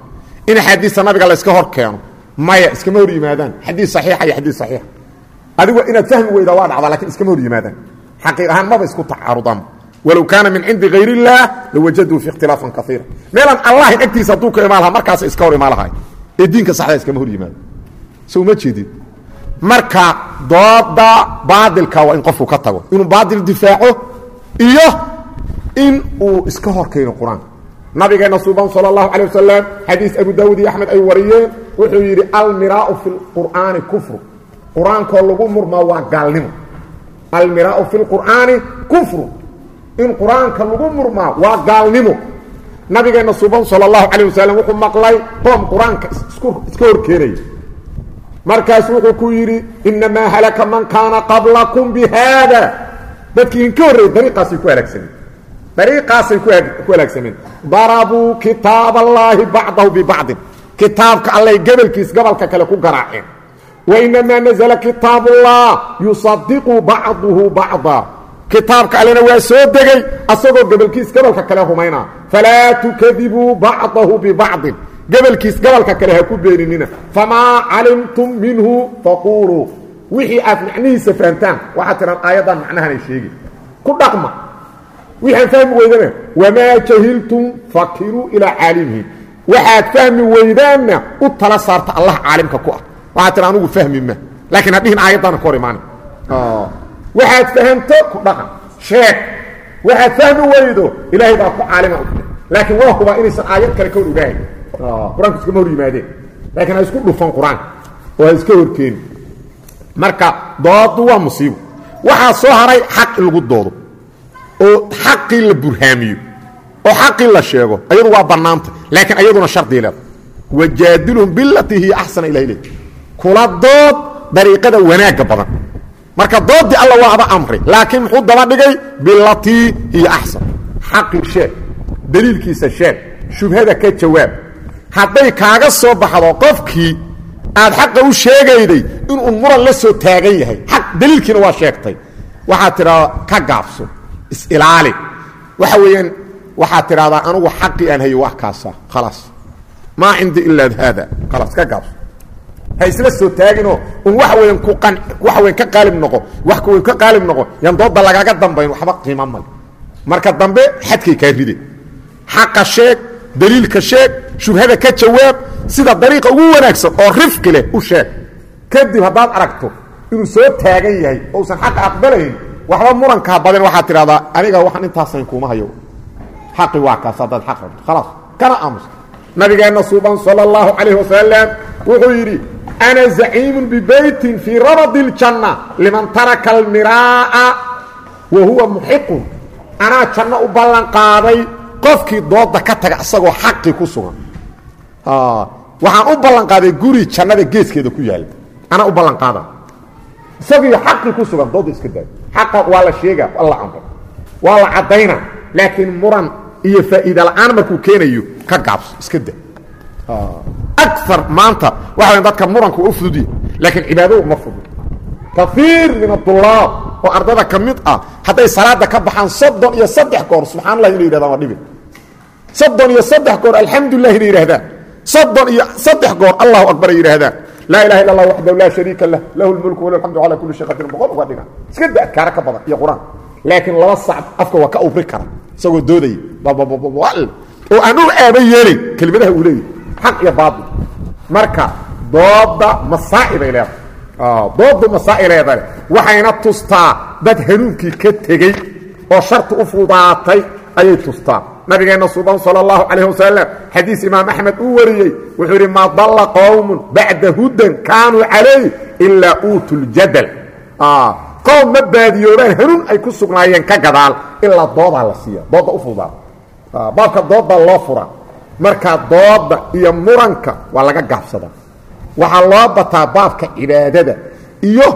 A: in axaadiista nabiga la iska hor keeno maya iskama hor yimaadaan xadiis saxiixa iyo xadiis saxiixa adigu inaad fahmi weyda waa dhacdaa lakin iskama hor yimaadaan xaqiiq ahaan maba isku tacaarudaan walow kaana min cindi hayr اllah lawajaduu fi اkhtilaafan kaiira meelaan allahin agtiisa hadduu ka imaan lahaa markaasa iska hor imaan lahay ee diinka saxda iskama hor yimaado so uma jeedid marka dooda baadilka waa in qofku ka tago inuu baadil difaaco iyo in uu iska hor keeno qur-aanka nabigeena suuban salى اlahu alيه wasalam xadiis abu daawud iyo axmed ay wariyeen wuxuu yidhi almiraau fi اlqur'aani kufru qur-aankoo lagu murmaa waa gaalnimo almiraau fi اlqur'aani kufru in qur-aanka lagu murmaa waa gaalnimo nabigeena suuban salى اlahu alيه wasalam wuxuu maqlay qoom qur-aanka iska hor keenaya markaas wuxuu ku yidhi inamaa halaka man kaana qablakum bi haada dadkii inka horreeyey dariiqaasay ku halaagsameen dariiqaasay ku halaagsameen darabuu kitaab allaahi bacdahu bibacdin kitaabka allay gebalkiis gobolka kale ku garaaceen. Wainamaa nazla kitaab ullah yusadiqu bacduhu bacda. Kitaabka allena waa soo degay asagoo gebalkiis gobolka kale rumaynaa falaa tukadibuu bacdahu bibacdin. Gebalkiis gobolka kale ha ku beeninina. Famaa calimtum minhu faquuluu. Wixii aad macnihiisa fahamtaan waxaad tidhaan aayaddan macnahanay sheegi ku dhaqma. Wixaan fahmi weydana wamaa jahiltum fakiruu ilaa caalimihi waxaad fahmi weydaanna u tala saarta allah caalimka ku ah. Waxaad tidha anugu fahmi ma. Laakiin hadhihin aayaddaana ka hor imaani waxaad fahamto ku dhaqan. Sheeg waxaad fahmi weydo ilaahay baa ku caalima laakiin waa hubaa inaysan aayad kale ka hor ogaahay qur'aanku iskama hor yimaadeen. Laakiin ha isku dhufan qur'aanka oo ha iska horkeeni marka doodu waa musiibo. Waxaa soo haray xaq in lagu doodo oo xaqii la burhaamiyo oo xaqii la sheego ayadu waa bannaanta laakiin ayaduna shardi leeda wajaadilhum bilatii hiya axsana ilah le kula dood dariiqada wanaagga badan. Marka doodii alla waaba amri laakiin muxuu daba dhigay? Bilatii hiya axsan xaqii sheeg daliilkiisa sheeg shubhada ka jawaab. Hadday kaaga soo baxdo qofkii aad xaqa u sheegayday inuu muran la soo taagan yahay. Aq daliilkiina waa sheegtay. Waxaad tidhahdaa ka gaabso is-ilaali waxa weeyaan waxaad tidhahdaa anugu xaqii aan hayo wax kaasa. Khalaas maa cindi ilaa haada. Khalaas ka gaabso ha isla soo taaginoo un waxa weeyaan ku qan waxa weyan ka qaalib noqo. Wax kuweyn ka qaalib noqo. Yaan dooda lagaaga dambayn waxba qiima male. Marka dambe xadkay kaa ride. Xaqa sheeg daliilka sheeg shubhada ka jawaab sida dariiqa ugu wanaagsan oo rifqi leh u sheeg. Kadib haddaad aragto inuu soo taagan yahay oo usan xaqa aqbalayn waxba murankaa badan waxaad tidhahdaa aniga waxaan intaasayn kuuma hayo xaqi waa kaas haddaad xaq rabto khalaas kana aamusta nabigeenna suuban sala allahu calayh wasalam wuxuu yidhi ana zaciimun bibeytin fii rabadi اljanna liman taraka almiraa'a wa huwa muxiqun anaa janno u ballan qaaday qofkii dooda ka taga isagoo xaqi ku sugan waxaan u ballan qaaday guri jannada geeskeeda ku yaalla anaa u ballan qaada isagii xaqi ku sugan dooda iska daayo xaqa waa la sheega waa la amro waa la caddayna laakiin muran iyo faa'iida la'aan markuu keenayo ka gaabso iska da aar maanta waxa dadka muranka waa u fududya laakiin cibaadadu uma fudud. Kaiir min adulaab oo ardada ka mid ah hadday salaada ka baxaan soddon iyo saddex goor subxaan allah inay yidhahdaan waa dhibi. Soddon iyo saddex goor alxamdulilah inay yidhahdaan. Soddon iyo saddex goor allahu akbar ay yidhaahdaan laa ilaha illa allah waxdahu laa shariika lah lahu lmulku walahu alxamdu calaa kulli shay qadiir boqol uga dhiga. Iska da adkaaro ka badan iyo qur'aan laakiin laba sac afka waa ka ubri kara isagoo doodaya oo aan u aaba yeelayn kelimadaha uu leeyahy xaq iyo baail marka dooda masaa'ibay leedahay. Doodu masaa'ileeda leh waxayna tustaa dad hanuunkii ka tegey oo sharti u fudaatay ayay tustaa. Nabigeenna suban sala allahu calayh wasalam xadiis imaam axmed uu wariyey wuxuu yidhi maa dalla qowmun bacda hudan kaanuu calayh ilaa uutu ljadal qowm ma baadiyoobaan hanuun ay ku sugnaayeen ka gadaal ilaa doodaa la siiya. Dooda u fudaata baabka dooda loo fura. Marka dooda iyo muranka waa laga gaabsadaa. Waxaa loo bataa baabka cibaadada iyo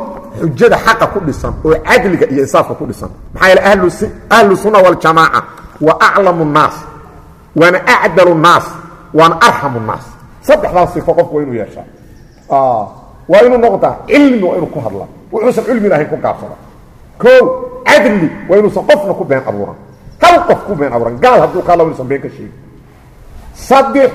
A: xujada xaqa ku dhisan oo cadliga iyo insaafka ku dhisan. Maxaa yeele ahlu sunna waljamaaca wa aclamu nnaas waana acdalu nnaas waana arxamu nnaas. Saddexdaas qofku waa inuu yeeshaa waa inuu noqdaa cilmi waa inuu ku hadlaa wuxuusan cilmi lahayn ku gaabsada. O cadli waa inuusan qofna ku been abuuran. Hal qof ku been abuuran. Gaal hadduu ka hadla inuusan been ka sheegin saddex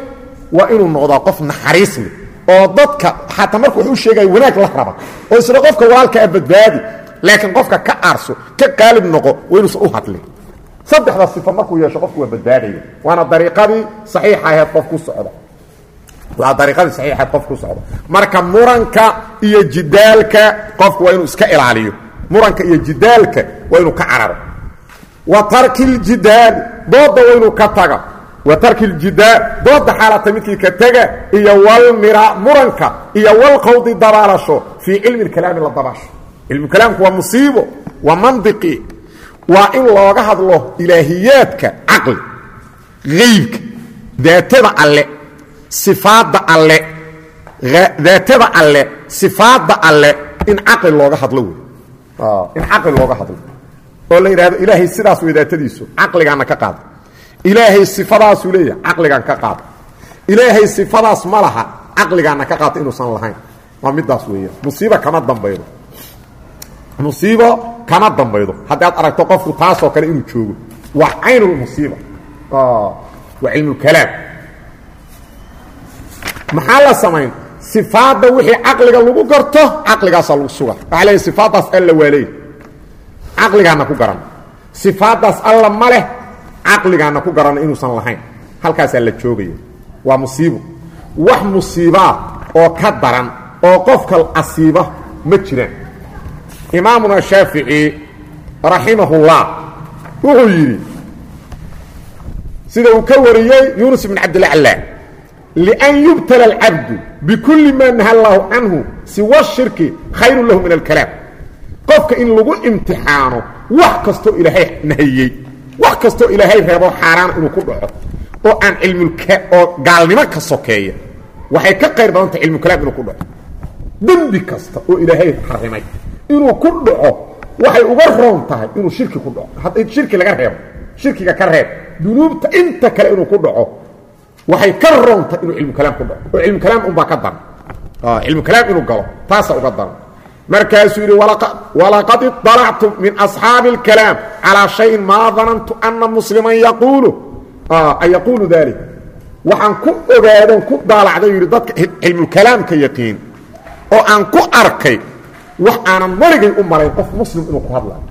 A: waa inuu noqdaa qof naxariis leh oo dadka xataa marka wax u sheegaya wanaag la raba oo isla qofka walaalkaa badbaadi laakiin qofka ka aarso ka qaalib noqo waa inuusan u hadlin saddexda sifo markuu yeesho qofku waa badbaadaya waana dariiqadii saxiixa aheed qof ku socda waa dariiqadii saxiixa qof ku socda marka muranka iyo jidaalka qofku waa inuu iska ilaaliyo. Muranka iyo jidaalka waa inuu ka cararo. Wa tarki ljidaali dooda waa inuu ka taga. Wa tarki ljidaal dooda xaalata midkii ka tega iyo walmira muranka iyo walqowdi dabaalasho fii cilmi kalaami la dabaasho. Cilmukalaamku waa musiibo waa mandiqi waa in looga hadlo ilaahiyaadka caqli haybka daatada alle sifaadda alle daatada alle sifaadda alle in caqli looga hadlo wey in caqli looga hadlo. Oo la yidhahdo ilaahay sidaas wey daatadiisu caqligaana ka qaada. Ilaahay sifadaasuu leeyahay caqligaan ka qaada. Ilaahay sifadaas ma laha caqligaana ka qaata inuusan lahayn. Waa midaas weeya musiibo kama dambaydo. Musiibo kama dambaydo. Haddaad aragto qofku taasoo kale inuu joogo waa caynulmusiiba waa cilmulkalaam maxaa la samayn? Sifaadda wixii caqliga lagu garto caqligaasaa lagu suga waxaa leeya sifaaddaas alla waa leey caqligaana ku garan. Sifaaddaas alla ma leh caqligaana ku garanna inuusan lahayn. Halkaasaa la joogaya waa musiibo. Wax musiibaa oo ka daran oo qofka asiiba ma jiraan. Imaamuna shaafici raximahullah wuxuu yidhi sida uu ka wariyey yunus bn cabdilaclaa lian yubtala alcabdu bikulli maa naha allaahu canhu siwa shirki khayrun lahu min alkalaam qofka in lagu imtixaano wax kastoo ilaahay nahiyey wax kastoo ilaahay reebo xaaraana inuu ku dhaco oo aan oo gaalnimo ka sokeeya waxay ka qayr badantah cilmukalaam inuu ku dhaco dembi kasta oo ilaahay xarimay inuu ku dhaco waxay uga roon tahay inuu shirki ku dhaco shirki laga reebo shirkiga ka reeb dunuubta inta kale inuu ku dhaco waxay ka roon tahay inuu cilmukalaam ku dhaco oo cilmukalaam unbaa ka daran cilmukalaam inuu galo taasaa uga daran markaasuu yidhi walaqad iطalactu min asxaabi اlkalaam calىa shayin maa danantu ana musliman yaquulu an yaquulu dalik waxaan ku ogaadon ku daalacday yidhi dadka cilmulkalaamka yaqiin oo aan ku arkay wax aanan weligay u malayn qof muslim inuu ku hadlayo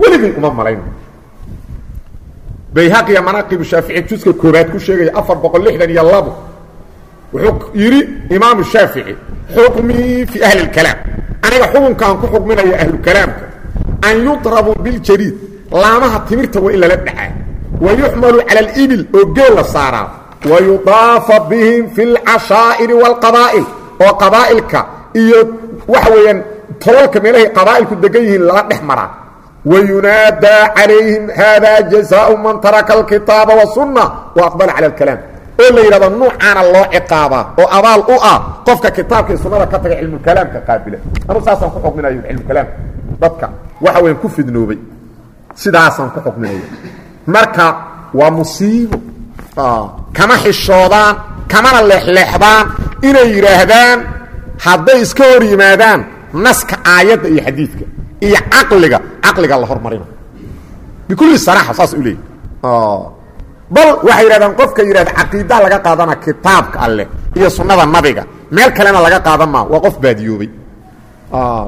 A: weligay uma malayn bayhaqiya manaaqibu shaafici juska koobaad ku sheegaya afar boqol lixdan iyo labo wuxuu yidhi imaamu shaafici xukmii fi ahli اlkalaam aniga xukunkaan ku xukminaya ahlukalaamka an yudrabu biljariid laamaha timirta waa in lala dhacaa wa yuxmalu cala alibil oo geel la saaraa wa yudaafa bihim fi اlcashaa'iri wاlqabaa'il oo qabaa'ilka iyo waxa weeyaan tolalka meelahay qabaa'ilku degan yihiin lala dhex maraa wa yunaadaa calayhim hada jazaau man taraka alkitaaba wasunna wa aqbala cala alkalaam oo la yidhahdo nuucaana loo ciqaabaa oo abaal u ah qofka kitaabka iyo sunnada ka taga cilmukalaamka qaabila anu saasaan ku xukminayo cilmukalaamka dadka waxa weyan ku fidnoobay sidaasaan ku xukminaya marka waa musiibo kama xishoodaan kamana leexleexdaan inay yidhaahdaan hadday iska hor yimaadaan naska aayadda iyo xadiidka iyo caqliga caqliga la hormarina bikulli saraaxa saas u leeyahy bal waxay yidhahdaan qofka yidhahda caqiidaa laga qaadana kitaabka alleh iyo sunnada nabiga meel kalena laga qaadan maa waa qof baadiyoobey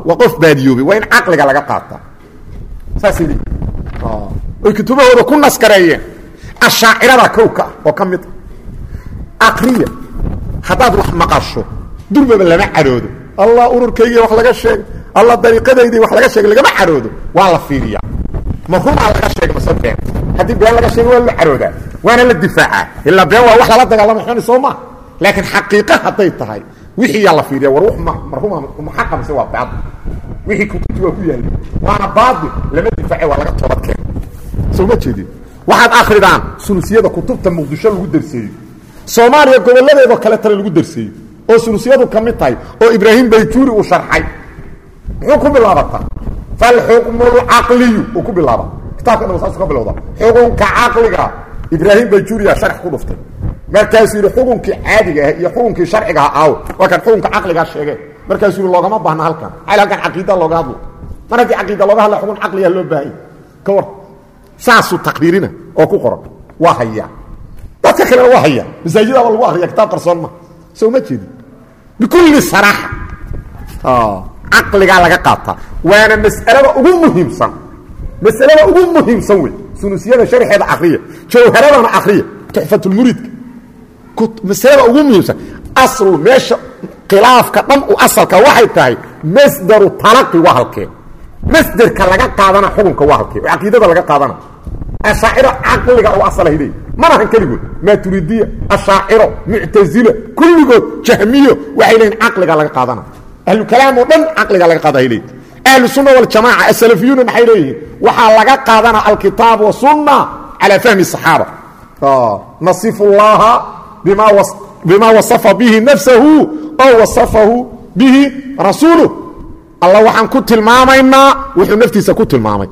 A: waa qof baadiyoobey waa in caqliga laga qaataa saasay leeyihi oy kutubahooda ku naskareeyeen ashaacirada kowka ah oo ka mid a akriya haddaad wax maqasho durbaba lama cadhoodo allah ururkaygii wax laga sheegay allah dariiqadaydii wax laga sheegay lagama cadhoodo waa la fiiriyaa. Ma runaa laga sheegay mase been. Haddii been laga sheegay waa la cadhoodaa waana la difaacaa. Ilaa been waa wax lala dagaalama xuni soo maa laakiin xaqiiqa hadday tahay wixii yaa la fiiriya war w maruma ma xaqa mise waa baadil wixii kutubti waa ku yaallay waana baadil lama difaace waa laga toobadkeen soo ma jeedin. Waxaad akridaan sunusiyada kutubta muqdisho lagu darseeyo. Soomaaliya gobolladeedoo kale tale lagu darseeyo. Oo sunusiyadu ka mid tahay oo ibraahim bayjuuri uu sharxay muxuu ku bilaabataa? Falxukmu lcaqliyu uu ku bilaaba kitabka dhan saasu ka bilowda xukunka caqliga ibraahim bayjuuriyaa sharx ku dhuftay. Markaasuu yidhi xukunkii caadiga ah iyo xukunkii sharciga ah aaw waa kan xukunka caqligaa sheegeen markaasuu yidhi loogama baahna halkan. Al halkan caqiida looga hadlo. Mar haddii caqiida looga hadla xukun caqliga loo baahanya ka war saasuu taqriirina oo ku qoran. Waa hayaa. Dadka kalena waa hayaa. Masaajidaba lagu akriya kitaab qarsoon ma. Soo ma jeedin. Bikulli saraaxa caqligaa laga qaataa waana mas'alada ugu muhiimsan. Masalada ugu muhiimsan wey sunusiyada sharxeeda akriya jawharadana akriya tuxfatulmuriidka masalada ugu muhiimsan. Aslu meesha khilaafka dhan u asalka waxay tahay masdaru talaqi waa halkee. Masderka laga qaadana xukunka waa halkee. Oo caqiidada laga qaadana. Ashaaciro caqliga u asalahay leeyi manahan keligood. Maaturidiya ashaaciro muctazila kulligood jahmiyo waxay leeyiin caqliga laga qaadana ahlukalaam oo dhan caqliga laga qaadahay leeyihiin ahlu sunna waljamaaca asalafiyuuna maxay leeyihiin waxaa laga qaadana alkitaab wasunna calaa fahmi saxaaba nasifu llaha bima wasafa bihi nafsahu oo wasafahu bihi rasuuluh alla waxaan ku tilmaamaynaa wuxuu naftiisa ku tilmaamay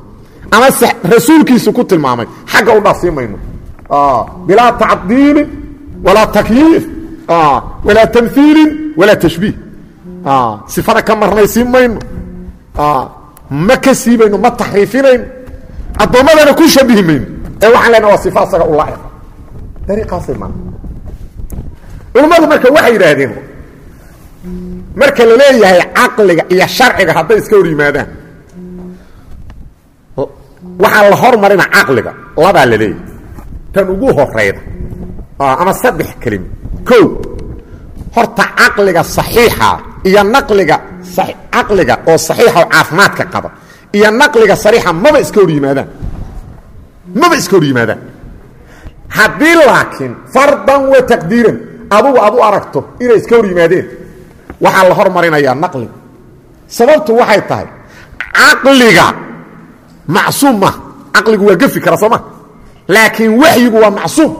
A: ama rasuulkiisu ku tilmaamay xagga u dhaafsiin mayno bilaa tacdiilin walaa takyiif walaa tamhiilin walaa tashbiih sifada ka marnaysiin mayno ma ka siibayno ma taxriifinayno addoommadana ku shabihi mayno ee waxaan leenaha waa sifa asaga u laa'iqa dariiqaasay maa culammadu marka waxay yidhaahdeen marka la leeyahay caqliga iyo sharciga hadday iska hor yimaadaan waxaa la hormarina caqliga labaa la leeyahay. Tan ugu horayda ama saddex kelimo ko horta caqliga saxiixa iyo naqliga caqliga oo saxiixa caafimaadka qaba iyo naqliga sariixa maba iska hor yimaadaan. Maba iska hor yimaadaan. Haddii laakiin fardan wa taqdiiran adugu aad u aragto inay iska hor yimaadeen waxaa la hormarinayaa naqliga sababtu waxay tahay caqliga macsuum maaha caqligu waa gefi kara soo ma? Laakiin waxyigu waa macsuum.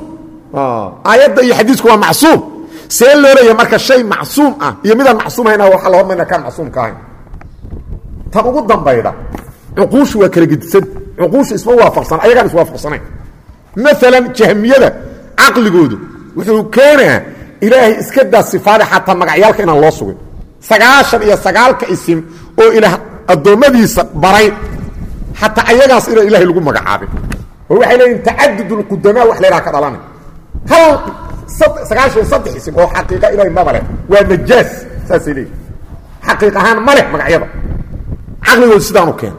A: Aayadda iyo xadiisku waa macsuum see loo leeya marka shay macsuum ah iyo midaan macsuumhayna waaa la hormarina kaan macsuumka ahayn. Tan ugu dambayda cuquushu waa kala gedisan. Cuquushu isma waafaqsan ayagaan iswaafaqsanayn maalan jahmiyada caqligoodu wuxuu keenaa ilaahay iska daa sifaada xataa magacyaalka inaan loo sugin. Sagaashan iyo sagaalka isim oo ilaah addoommadiisa baray xataa ayagaas inaan ilahay lagu magacaabin. Oo waxay leeyihiin tacadud lqudamaa wax laydhaha ka dhalanay. Hal sagaashan saddex isim oo xaqiiqa ilahay maba leh. Waa najaas saasay leeyihiin xaqiiq ahaan ma leh magacyada. Caqligoodu sidaanu keena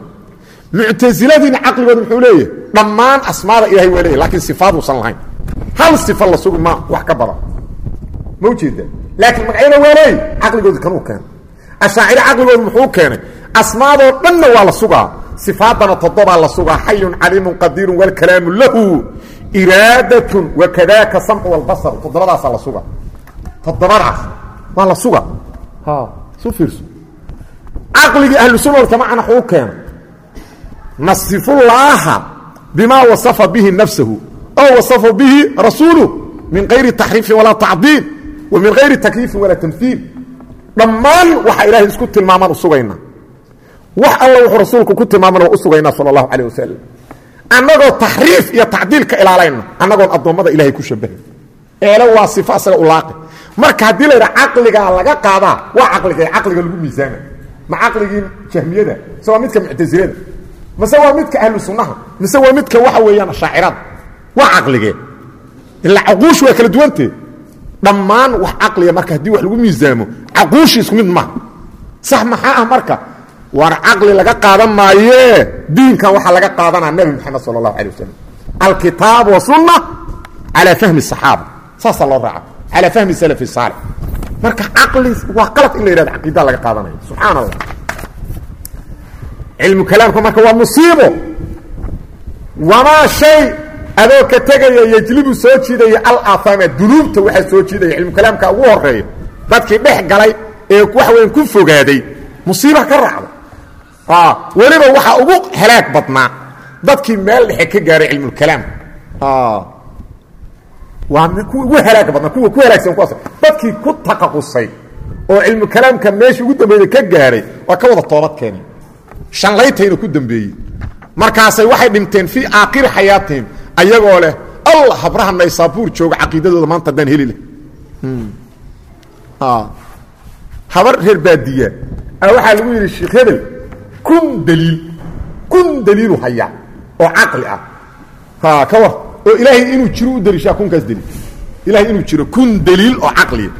A: muctasiladiina caqligooda muxuu leeyahay? Dhammaan asmaada ilahay waa leeyahy lakiin sifaaduusan lahayn. Hal sifa la sugi ma wax ka badan. Ma ujeeda laakiin magacyada waa leey caqligooda kanuu keena ashaacire caqligooda muxuu keenay? Asmaadoo dhanna waa la sugaa. Sifaadana toddobaa la sugaa. Xayun caliimun qadiirun wlkalaamu lahu iraadatun wakadaaka samcu walbasar toddobadaasaa la suga toddobadaas waa la suga su fiirso. Caqligii ahlusunna waljamacana xuu keena nasifullaaha bimaa wasafa bihi nafsahu oo wasafa bihi rasuuluh min kayri taxriifin walaa tacdiil wa kayri takyiifin walaa tamhiil dhammaan waxaa ilaahay isku tilmaamaan u wax alla wuxuu rasuulku ku tilmaamana waa u sala allahu calayh wasalam annagoo taxriif iyo tacdiil ka ilaalayna annagoon addoommada ilahay ku shabahay eele waa sifo asaga u laaqi. Marka haddii la yidhaha caqligaa laga qaadaa waa caqliga caqliga lagu miisaama ma caqligii jahmiyada mise waa midka muctasilada mise waa midka ahlu sunnaha mise waa midka waxa weeyaan shaacirada waa caqligee. Ilaa caquush waa kala duwantee dhammaan wax caqliga marka haddii wax lagu miisaamo caquushi isku mid maaha sax maxaa ah marka war caqli laga qaadan maayee diinkan waxaa laga qaadanaa nebi moxamed sala allahu alay wasalam alkitaab wasunna calaa fahmi saxaaba saasaa loo raaca calaa fahmi salafi saalix marka caqli waa qalad in la yidhahdo caqiidaa laga qaadanayo subxaan allah cilmu kalaamka marka waa musiibo. Wamaa shay adoo ka tegaya yejlibu soo jiidaya alaafama dunuubta waxaa soo jiidaya. Cilmu kalaamka ugu horreeya dadkii dhex galay ee wax weyn ku fogaaday. Musiiba ka raacda weliba waxaa ugu halaag badnaa dadkii meel dhexe ka gaaray cilmulkalaamka waa kuwa ugu halaag badnaa kuwa ku halaagsan kuwaas. Dadkii ku taqaqusay oo cilmukalaamka meeshii ugu dambeeyey ka gaaray waa ka wada toobad keenay. Shanlaytayna ku dambeeyey markaasay waxay dhinteen fii aakhiri xayaatihim ayagoo leh allah habraha naysaabuur jooga caqiidadooda maanta haddaan heli leh. Habar reer baadiya. Waxaa lagu yidhi sheekh hebel kun daliil kun daliilu hayaa oo caqli ah. Ka war. Oo ilaahay inuu jiro u daliishaa kunkaas daliil. Ilahay inuu jiro kun daliil oo caqliya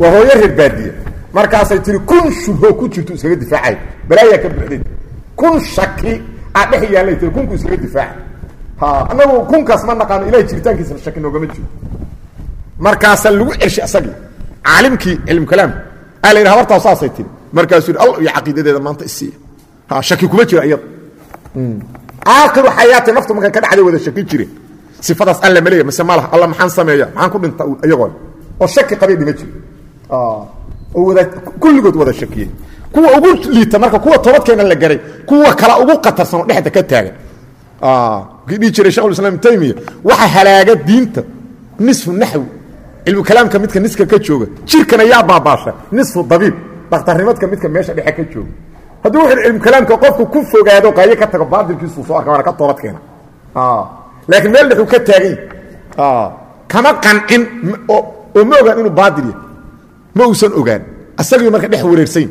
A: waa hooyo reer baadiya. Markaasay tiri kun shubho ku jirto iskaga difaacay. Balaayaa ka buxday kun shaki aa dhex yaallay tiri kunku iskaga difaacay ha anagu kunkaas ma naqaano ilahay jiritaankiisana shaki noogama jiro. Markaasaa lagu ceshay asagii caalimkii cilmukalaamka aa la yidhi habartaa saasay tiri. Markaasuu yidhi alla iyo caqiidadeeda maanta isiiya ha shaki kuma jiro iyada aakhiru xayaati naftu markay ka dhexday wada shaki jireen sifadaas alla maleeya mise ma laha alla maxaan sameeya maxaan ku dhinta iyagoo oo shaki qabay dhima jiro oo wada kulligood wada shakiyey. Kuwa ugu liita marka kuwa toobadkeena la garay kuwa kala ugu qatarsan oo dhexda ka taagan. Kii dhihi jiray shekhulislaam ibn taymiya waxa halaaga diinta nisfu naxwi. Cilmu kalaamka midka niska ka jooga. Jirkana yaa baabaasha nisfu dabiib. Dhakhtarnimadka midka meesha dhexe ka jooga hadduu wuxuu cilmu kalaamka qofku ku fogaado qaayo ka tago baatilkiisuu soo arka waana ka toobad keena. Laakiin meel dhexuu ka taagan kama qancin oo ma ogaan inuu baatil yahay. Ma uusan ogaan. Asagii marka dhex wareersayn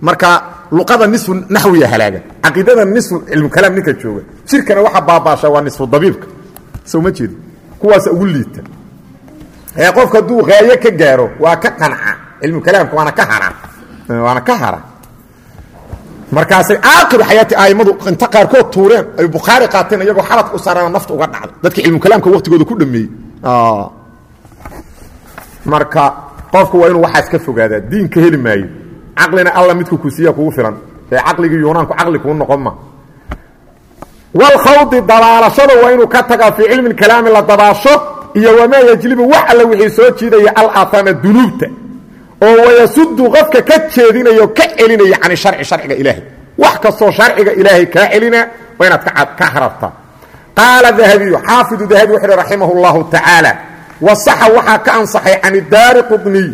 A: marka luqada nisfu naxwiya halaaga. Caqiidada nisfu cilmu kalaam ninka jooga. Jirkana waxa baabaasha waa nisfu dabiibka. Soo ma jeedi kuwaasa ugu liita. Ee qofka hadduu haayo ka gaaro waa ka qanca. Cilmu kalaamka waana ka hara waana ka hara markaasay aakiru xayaati a'immadu inta qaarkood tuureen ay bukhaari qaateen iyagoo xaladka u saarana nafta uga dhacday dadka cilmu kalaamka waqtigooda ku dhameeyey. Marka qofku waa inuu waxaas ka fogaadaa diinka heli maayo. Caqlina alla midku ku siiya kugu filan. Ee caqligii yunaanku caqli kuu noqon ma. Walkhawdi dabaalashada waa inuu ka tagaa fii cilmi kalaami la dabaasho iyo wamaa yajlibu wax alle wixii soo jiidaya alaafama dunuubta oo wayasudu qofka ka jeedinayo ka celinaya can sharci sharciga ilaahay. Wax kastoo sharciga ilaahay kaa celina waa inaad ka harabtaa qaala dahabiyu xaafidu dahabi wuxu uhi raximah اllahu tacaala wasaxa waxaa ka ansaxay can daari qudniy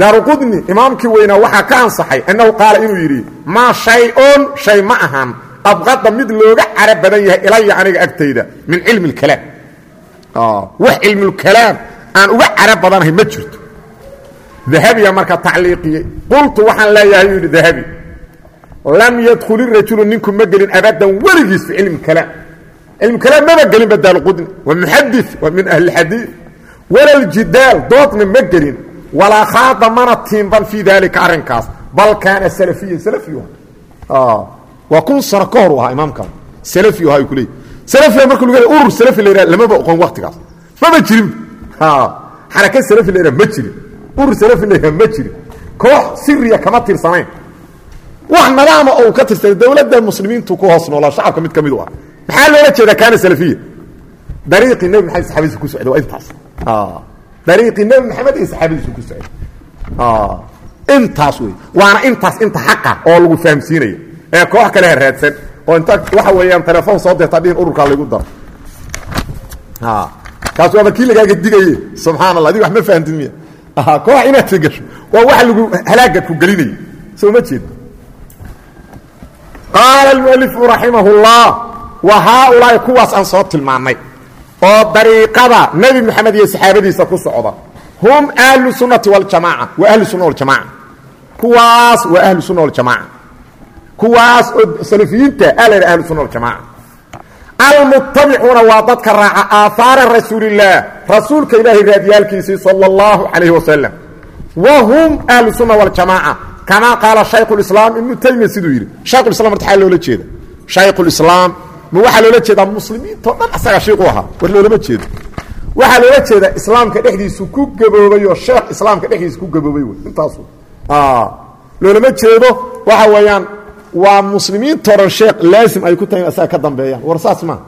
A: daaru qudni imaamkii weynaa waxaa ka ansaxay annahu qaala inuu yidhi maa shay-un shay ma ahan. Abqada mid looga cara badan yahay ilaya aniga agtayda min cilmi اlkalaam wax cilmulkalaam aan uga cara badanahay ma jirto dahabiya marka tacliiqiyey. Qultu waxaan leeyahay yuu yidhi dahabi. Lam yadkhul irajulu ninku ma gelin abadan weligiis fi cilmi kalaam cilmu kalaam maba gelin badaalqudni waa muxadi waa min ahli xadiid wala ljidaal doodna ma gelin. Walaa khaada mana tiimban fii daalika arrinkaas. Bal kaana salafiyan salafiyu waa kun sano ka hor u ahaa imaamkan salafiyu ahaa ku leey salafiya marka lagu urur salafi la yidhaha lamaba oqon waktigaas maba jirin. Xaraka salafi la yidhaha ma jirin urur salafi la yidhaha ma jirin koox siriya kama tirsanayn. Wax nadaama oo uu ka tirsanay dowladda muslimiintu ku hoos noolaa shacabka mid ka mid u ah. Maxaa loola jeedaa kaana salafiya? Dariiqii nebi maxamed saxaabadiisa ku socday waa intaas. Dariiqii nebi maxamed iyo saxaabadiisu ku socday. Intaas wey waana intaas inta xaqa oo lagu fahamsiinaya. Ee koox kale raadsan oo inta waxa weeyaan telefoon soo dirta dhihin ururkaa laygu daro. Kaas waaba kii lagaaga digaye subxaan allah adig wax ma fahamtid miya koox inaad gasho waa wax lagu halaaga ku gelinaya soo ma jeed qaala almualifu raximah اllah wa haaulaai kuwaas aan soo tilmaannay oo dariiqada nebi moxamed iyo saxaabadiisa ku socda. Hum ahlu sunnati waljamaaca waa ahlu sunna waljamaca kuwaas waa ahlu sunna waljamaca kuwaas oo salafiyiinta a la yidhaha ahlu sunna waljamaca almuttabicuuna waa dadka raaca aahaara rasuulillaah rasuulka ilaahay raadiyaalkiisii sala allahu calayhi wasalam wa hum ahlu sunna waljamaaca kamaa qaala shaykhulislaam ibnu taymiya siduu yidhi. Shaykhulislam horta xaa loola jeeda shaykhulislaam ma waxaa loola jeedaa muslimiintao dhan asaga shiiqu ahaa. War loolama jeedo. Waxaa loola jeedaa islaamka dhexdiisu ku gaboobay oo sheekh islaamka dhexdiisa ku gaboobay. Wey intaasu loolama jeedo. Waxa weeyaan waa muslimiintao dhan sheekh laasim ay ku tahay in asaga ka dambeeyaan war saas maa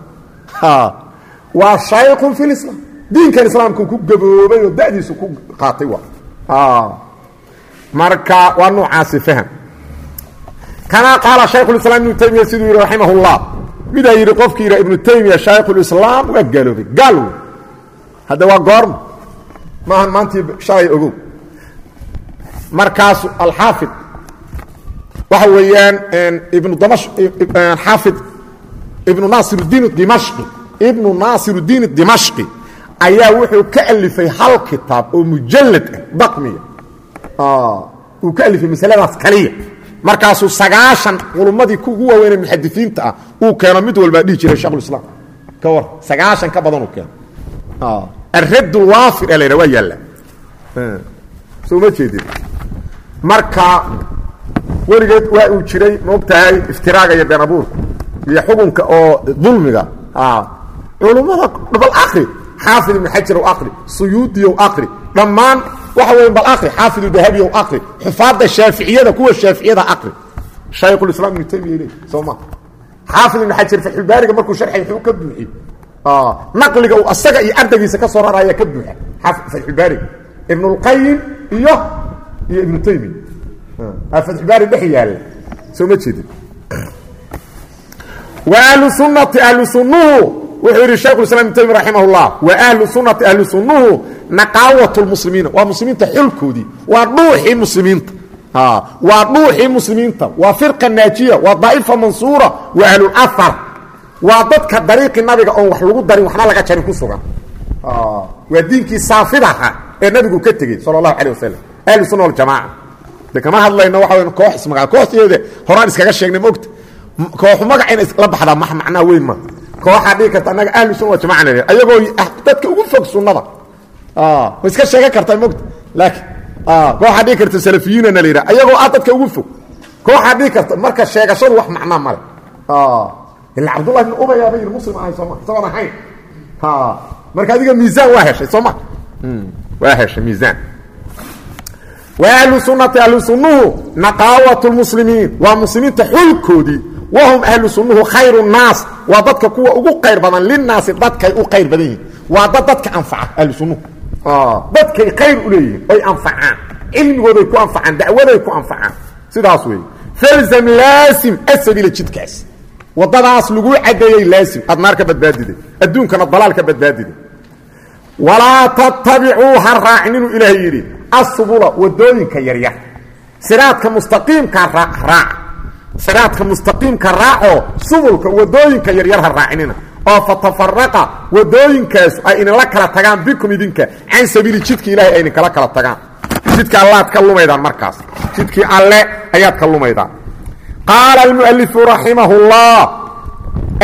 A: waa shaykhun fi lislaam diinkan islaamku ku gaboobay oo da'diisu ku qaatay waa. Marka waa noocaasi fahm kamaa qaala shaykhulislaam ibnu taymiya siduu yidhi raximah اllah midaa yidhi qofkii yidha ibnu taymiya shaykhulislaam waa gaaloobay gaal wey hadda waa goorma. Maahan maantii shalay ogow. Markaasu alxaafid waxa weeyaan ibnu xaafid ibnu naasiruddiin dimashqi ibnu naasiruddiin dimashqi ayaa wuxuu ka alifay hal kitaab oo mujallad ah daqmiya uu ka alifay masaladaas kaliya. Markaasuu sagaashan culummadii kugu waaweynee muxadisiinta ah uu keeno mid walbaa dhihi jiray shekhulislaam ka war sagaashan ka badan uu keeno. Aradd lwaafir ee la ydha waa yaalla. Soo ma jeedin. Marka weligeed waa uu jiray maogtahay iftiraaga iyo been abuurka iyo xukunka oo dulmiga culummada bal akri xaafid ibnu xajar ow akri suyuudiyow akri dhammaan waxa weya bal akri xaafidu dahabiyow akri xufaadda shaaficiyada kuwa shaaficiyada akri shaykhulislaam ibnu taymiya le soo ma. Xaafid ibnu xajar fatxulbaariga markuu sharxay wuxuu ka buuxiyey naqliga uu asaga iyo ardaygiisa ka soo raraya ka buuxa. Fatxulbaariga ibnulqayim iyo iyo ibnu taymiya fatxulbaari dhex yaalla soo ma jeedin. Wa ahlu sunnati ahlu sunnuhu wuxuu yidhi shaykhulislam ibnu taymiya raximah llah wa ahlu sunnati ahlu sunnuhu naqaawat lmuslimiina waa muslimiinta xulkoodii waa dhuuxii muslimiinta. Waa dhuuxii muslimiinta waa firqa naajiya waa daa'ifa mansuura waa ahlulahar waa dadka dariiqii nabiga oon wax lagu darin waxna laga jarin ku sugan. Waa diinkii saafidaha ee nabigu ka tegey sal allahu calay wasalam ahlu sunna waljamaaca de kama hadlayno waxa w koox ismaga kooxdeeda horaan iskaga sheegnay mogta kooxu magac ina la baxdaa ma macnaa weyn ma. Kooxaa dhigi karta annaga ahlu sunna waljamaca na ayagoo dadka ugu fog sunnada. Ma iska sheegan kartaa mogta laakiin kooxaa dhigi karta salafiyiinana la yidhaha ayagoo ah dadka ugu fog. Kooxaa dhigi karta marka sheegashadu wax macnaa male ila cabdullahi bn ubaya ba yidhi muslim ahay sooma isagoon ahayn. Marka adiga miisaan waa heshay soo ma waa heshay miisaan ahlu sunati ahlu sunnuhu naqaawat lmuslimiin waa muslimiinta xulkoodii wahum ahlu sunnuhu khayru nnaas waa dadka kuwa ugu qayr badan linaasi dadkay u qayr badan yihiin waa dad dadka anfaca ahlu sunnuhu dadkay khayr u leeyihiin oy anfacaan. Cilmigooday ku anfacaan dacwaday ku anfacaan. Sidaas weeye. Falzam laasim asabiila jidkaas. Wadadaas laguu cadeeyey laasim. Aad naar ka badbaadiday adduunkana dalaal ka badbaadiday walaa tattabicuu ha raacininu ilaahay yidhi asubula waddooyinka yaryar. Siraadka mustaqiimka raac siraadka mustaqiimka raacoo subulka waddooyinka yaryar ha raacinina oo fatafaraqa wadooyinkaasu ay idinla kala tagaan bikum idinka can sabiili jidki ilahay ay idinkala kala tagaan. Jidka allaad ka lumaydaan markaas. Jidkii alle ayaad ka lumaydaan. Qaala almualifu raximah اllah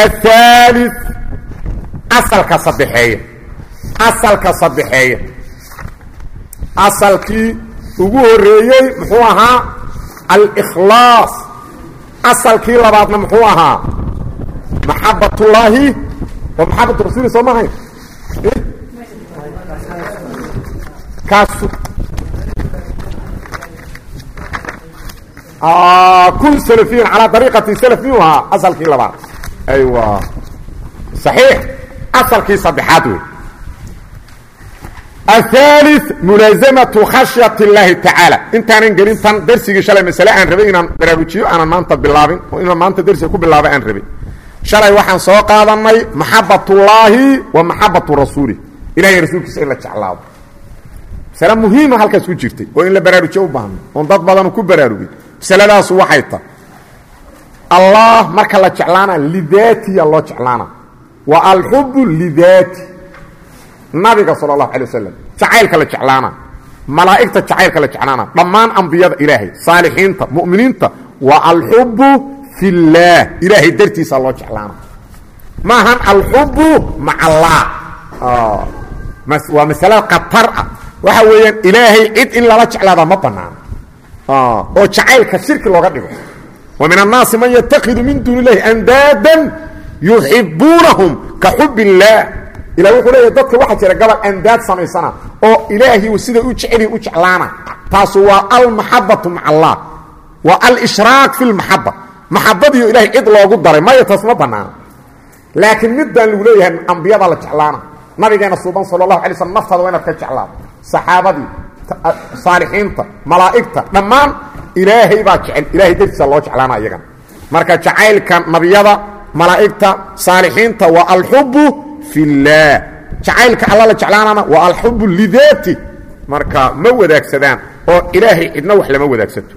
A: ahaali asalka saddexeeya asalka saddexeeya asalkii ugu horeeyey muxuu ahaa alkhlaas asalkii labaadna muxuu ahaa maxabat ullaahi wa maxabat rasuli soo mahayn kun salafiyan calaa dariiqati salaf miyuu ahaa asalkii labaad. Aywa. Saxiix. Asalkii saddexaad wey ahaali mulaasamatu khashyat اllaahi tacaala intaanan gelin tan darsigii shalay masale aan rabay inaan baraarujiyo aanan maanta bilaabin oo inaan maanta darsiga ku bilaaba aan rabay shalay waxaan soo qaadanay maxabat ullaahi wa maxabatu rasuuli ilahay rasuulkiisa in la jeclaado masale muhiima halkaas ku jirtay oo in la baraarujiyo u baahno oon dad badanu ku baraarugin masaladaasu waxay tahay allah marka la jeclaana lidaatiya loo jeclaana wa alxubu lidaati nabiga sala allahu alay wasalam jacaylka la jeclaana malaa'igta jacaylka la jeclaana. Dhammaan ambiyada ilaahay saalixiinta mu'miniinta wa alxubu fi llaah ilaahay dartiisa loo jeclaana. Maahan alxubu maca allah waa masale khatar ah. Waxa weeyaan ilaahay cid in lala jeclaadaa ma banaano oo jacaylka shirki looga dhigo. Wa annaasi man yatakhidu min duuni illahi andaadan yuxibuunahum ka xub illaah ila wuxuu leeyahy dadka waxaa jira gabal andaad samaysana oo ilaahay siday u jecelyihin u jeclaana. Taasu waa almaxabatu maca allah waa alishraak fi lmaxaba maxabadiiyo ilahay cid loogu daray maya taas ma banaana laakiin midbaan lagu leeyahay ambiyadaa la jeclaana. Nabigeena suuban sala allahu alay slm naftaada waa inaad ka jeclaado saxaabadii saalixiinta malaa'igta dhammaan ilaahay baa jecel. Ilahay dartiisa loo jeclaana iyagana marka jacaylka nabiyada malaa'igta saalixiinta waa alxubu fillaah jacaylka alla la jeclaanaana waa alxubu lidaati marka ma wadaagsadaan oo ilaahay cidna wax lama wadaagsato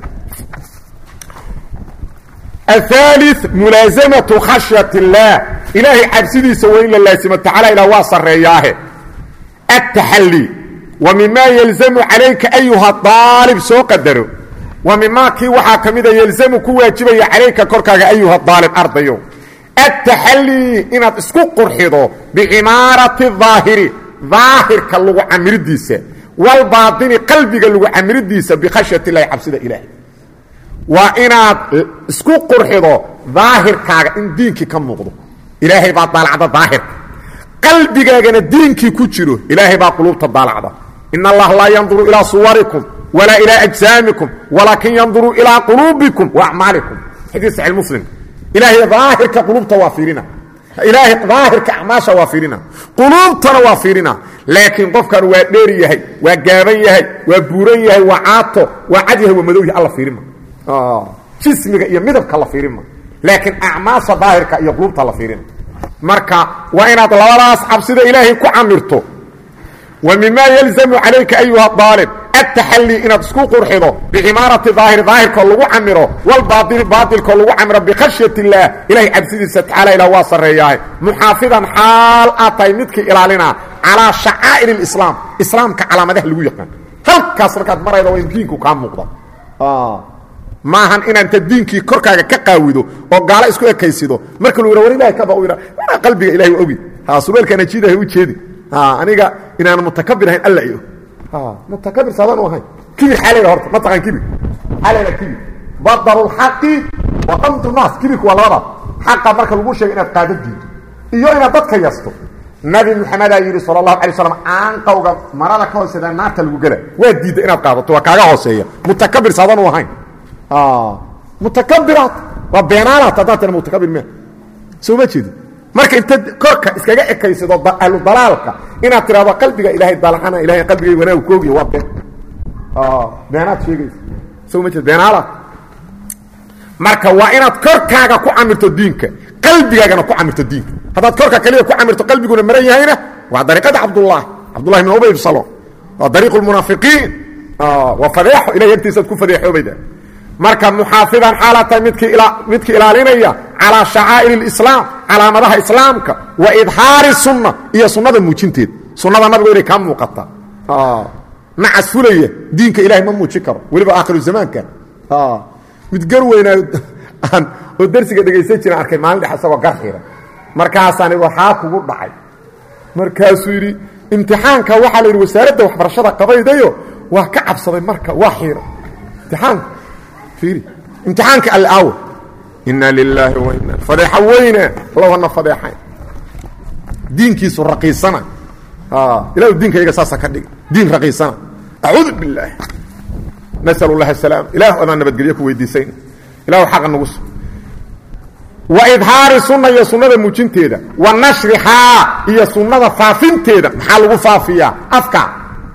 A: aali mulaazamatu khashyat illaah ilaahay cabsidiisa waa la laasimo tacaala ilaa waa sarreeyaahe ataxalli wa mimaa calayka ayuha aalib soo qadaro wa kii waxaa ka mida yelzamu ku waajibaya calayka korkaaga ayuha aalib ardayo ataxallii inaad isku qurxido bicimaarati daahiri daahirka lagu camiridiisa walbaatini qalbiga lagu camiridiisa bikhashyati illaahi cabsida ilaahay. Waa inaad isku qurxido daahirkaaga in diinkii ka muuqdo. Ilaahay baa daalacda daahirka qalbigaagana diinkii ku jiro ilaahay baa quluubta daalacda. Ina allaha laa yanduru ilaa suwarikum walaa ilaa ajsaamikum walaakin yanduru ilaa quluubikum waacmaalikum xadiis saxiix muslim ilaahay daahirka quluubta waa fiirina. Ilaahay daahirka acmaasha waa fiirina. Quluubtana waa waa dheer yahay waa gaaban yahay waa buuran yahay waa caato waa cad yahay waa madow yahay alla fiirima jismiga iyo midabka la fiirima laakiin acmaasha daahirka iyo quluubta la fiirina. Marka waa inaad labadaas cabsida ilaahay ku camirto. Wa mima yalzamu calayka ayuha ataxallii inaad isku qurxido bicimaarati daahiri daahirkoo lagu camiro walbaaili baatilkoo lagu camiro bikhashyat illaah ilahay cabsidiisa tacaala ilah waa sarreeyahay muxaafidan xaal aad tahay midkii ilaalinaa calaa shacaa'ir اlislaam islaamka calaamadaha lagu yaqaan halkaas markaad marayda waa in diinku kaa muuqda maahan inaanta diinkii korkaaga ka qaawido oo gaalo isku ekaysido marka lu yidha war ilahay kaba u qalbiga ilahay ogi suleelkaan ajiidahay u jeedi aniga inaan mutakabir ahayn alla iyo mutakabir saadaan u ahayn kibir xaalayda horta ma taqaan kibir xaalayda kibir badaru lxaqi wa qamtu naas. Kibirku waa labadaas xaqa marka lagu sheego inaad qaada diinto iyo inaad dadka yasto nabi maxamedaa yidhi sala allahu alay slam aanqawga marada ka hooseeda naarta lagu gela. Waa diidda inaad qaadato waa kaaga hooseeya. Mutakabir saadaan u ahayn mutakabiraat waa beenaalaat haddaad tira mutakabir me soo ma jeedi marka intaad korka iskaga ekaysido ahlu dalaalka inaad tidhahdo qalbiga ilaahay dalcana ilahay qalbigay wanaagu koogiya waa been. Beenaad sheegaysa soo ma jeed beenaalaat marka waa inaad korkaaga ku camirto diinka qalbigaagana ku camirto diinka. Haddaad korka kaliya ku camirto qalbiguna maran yahayna waa dariiqada cabdullahi cabdullahi bn ubay salo waa dariiqu lmunaafiqiin waa fadeexo ilahay agtiisaad ku fadeexoobayda marka muxaafidan xaala tahay midkii midkii ilaalinaya calaa shacaa'ir اlislaam calaamadaha islaamka wa idhaari sunna iyo sunnada muujinteed sunnada nabigu inay kaa muuqata nacas fulaya diinka ilahay ma muujin karo weliba aakhiru zamaanka mid gar weynaayo aan oo darsiga dhegaysan jiraan arkay maalin dhex isagoo gar xiran markaasaan waxaa kugu dhacay markaasuu yidhi imtixaanka waxaa la yidhi wasaaradda waxbarashada qabaydayo waa ka cabsaday marka waa xiiran imtixaanka fiiri imtixaanka alle inna lilaahi wa inna fadeexa weyne lowhana fadeexayn diinkiisu raqiisana. Ilahu diinkayga saasa ka dhig. Diin raqiisana. Acuudu billaah nasal اllahi asalaam ilah adaan nabadgelyo ku weydiisayn. Ilahu xaqa nagu su wa idhaari sunna iyo sunnada muujinteeda wa nashrihaa iyo sunnada faafinteeda. Maxaa lagu faafiyaa? Afka.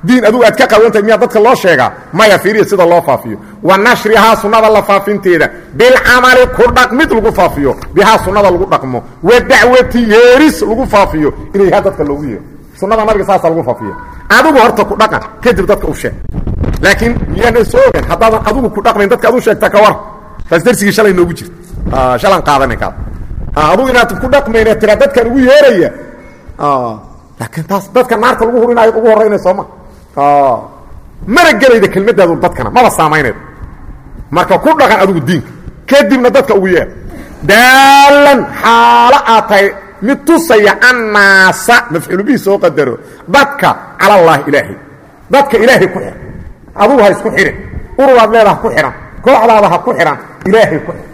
A: Diin adugu aad ka qawantahay miyaa dadka loo sheegaa? Maya fiiriya sida loo faafiyo wa nashrihaa sunnada la faafinteeda. Bilcamali ku dhaqmid lagu faafiyo. Bihaa sunnada lagu dhaqmo. Wa dacwati yeeris lagu faafiyo. Inay yaha dadka loogu yeero. Sunnada nabiga saasa lagu faafiyo. Adigu horta ku dhaqan kadib dadka u sheeg. Laakiin miyaana soo ogan haddaadan adigu ku dhaqmayn dadka ad u sheegta ka war. Taas darsigii shalay noogu jirta shalan qaadana kaad adugu inaad ku dhaqmayna tira dadkan ugu yeeraya. Laakiin taas dadka naarta lagu hurinaayo ugu horraynay sooma mana gelayda kelmadaadu dadkana maba saamaynaydo marka ku dhaqan adigu diinka. Kadibna dadka ugu yeer daalan xaalo aad tahay. Mid tusaya annaasa. Mafcuulu bihi soo qadaro. Dadka cala allaahi ilaahay. Dadka ilaahay ku xir adugu ha isku xihin ururaad leedaha ku xihan kooxdaada ha ku xihan ilaahay ku xir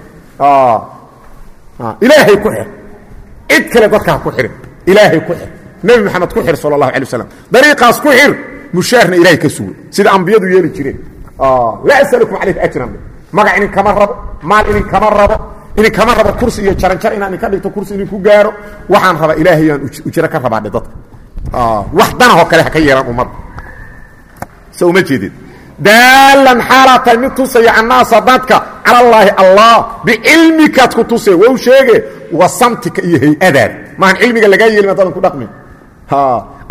A: ilaahay ku xir cid kale dadka ha ku xihin ilaahay ku xir nebi maxamed ku xir sala allahu alay waslam dariiqaas ku xir mushaarna ilaahay ka sugo. Sida ambiyadu yeeli jireen. Laa asalukum calayhi ajran magac inin kama rabo maal inin kama rabo inin kama rabo kursi iyo jaranjar inaan idinka dhigto kursi idinku gaaro. Waxaan rabaa ilaahayaan ujro ka rabaadhe dadka. Wax danahoo kale ha ka yeelaan ummadda se uma jeedid daalan xaalaa tahay mid tusaya annaasa dadka cala allaahi allah bicilmikaad ku tuse wow sheege wa samtika iyo hay'adaada maahan cilmiga lagaa yeelin adaadan ku dhaqmayn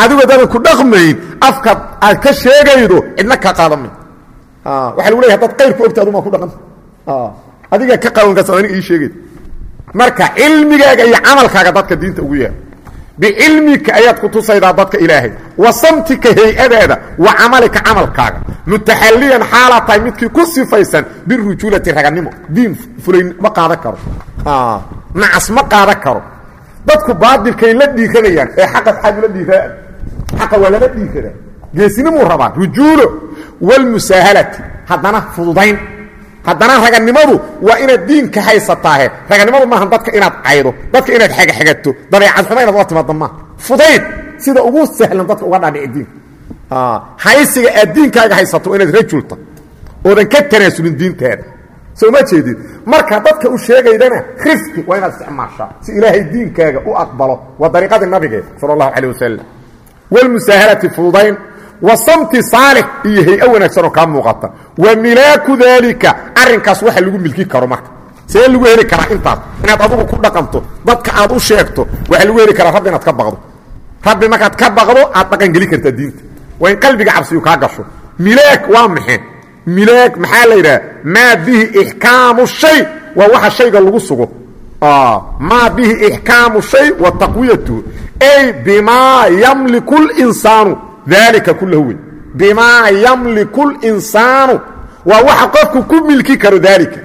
A: adigu adaadan ku dhaqmayn afka aad ka sheegaydo cidna kaa qaadamayn waxa lagu leeya hadaad qayrku ogta adumaa ku dhaqanta adigaa ka qawankaas aniga ii sheegay marka cilmigaaga iyo camalkaaga dadka diinta ugu yeer bicilmika ayaad ku tusaydaa dadka ilaahay. Wa samtika hay'adaada wa camalika camalkaaga. Mutaxalliyan xaalaa tahay midkii ku sifaysan birujuulati raganimo. Diin fulay ma qaadan karo. Nacas ma qaadan karo. Dadku baadilkay la dhiiranayaan ee xaqa xaad ula dhiiraa xaqa waa lala dhiiradaa geesinimuu rabaa rujuulo walmusaahalati haddana fududayn haddana raganimadu waa inaad diinka haysataahe raganimadu maaha dadka inaad caydo dadka inaad xagaxagato dabeecad xuma inaad ula timaada maaha fudayd sida ugu sahlan dadka uga dhaadhici diinka haysiga aad diinkaaga haysato inaad rajulta oodan ka tanaasulin diintaada soo ma jeedid marka dadka u sheegaydana rifki waa inaad isticmaashaa si ilaahay diinkaaga u aqbalo waa dariiqadii nabigeed sala allahu calah wasalam walmusaahalati fududayn wa samti saalix iyo hay'o wanaagsan oo kaa muuqata. Wa milaaku daalika arrinkaas waxa lagu milki karo marka. See lagu heli karaa intaas. Inaad adugu ku dhaqanto dadka aad u sheegto waxaa lagu heli karaa rabbi inaad ka baqdo. Rabbi markaad ka baqdo aad dhaqan geli kartaa diinta. Waa in qalbiga cabsiyu kaa gasho. Milaag waa maxe milaag maxaa la yidhaha? Maa bihi ixkaamu shay waa waxa shayga lagu sugo. Maa bihi ixkaamu shay wa taqwiyatuhu ay bimaa yamliku اlinsaanu dalika kulahu wey bimaa yamliku اlinsaanu waa waxa qofku ku milki karo daalika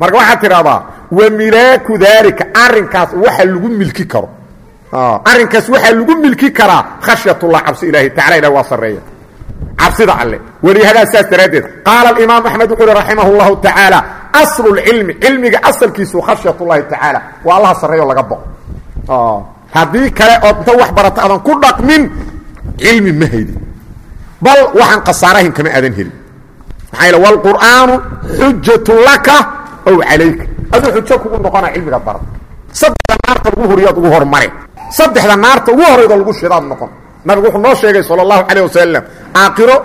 A: marka waxaad tidhahdaa wa milaaku daalika arrinkaas waxa lagu milki karo. Arrinkaas waxaa lagu milki karaa khashyatullah cabsi ilahi tacala ilah waa sarreeya. Cabsida alle. Welihadaa saas daraaddeed qaala alimaam axmed wuxuu uhi raximah اllahu tacaala aslu lcilmi cilmiga asalkiisu khashyat ullahi tacaala waa allaha sarreeyo laga boqo. Haddii kale ood inta wax barata adan ku dhaqmin cilmi ma haydin bal waxaan khasaarahin kama aadan helin. Maxaa yl wlqur'aanu xujatu laka ow calayka. Aduu xujo kugu noqona cilmigaad barata saddexda naarta ugu horiyaad ugu hormare saddexda naarta ugu horaydo lagu shidaad noqon. Nabigu wuxuu noo sheegay sal اllahu calayh wasalam aakiro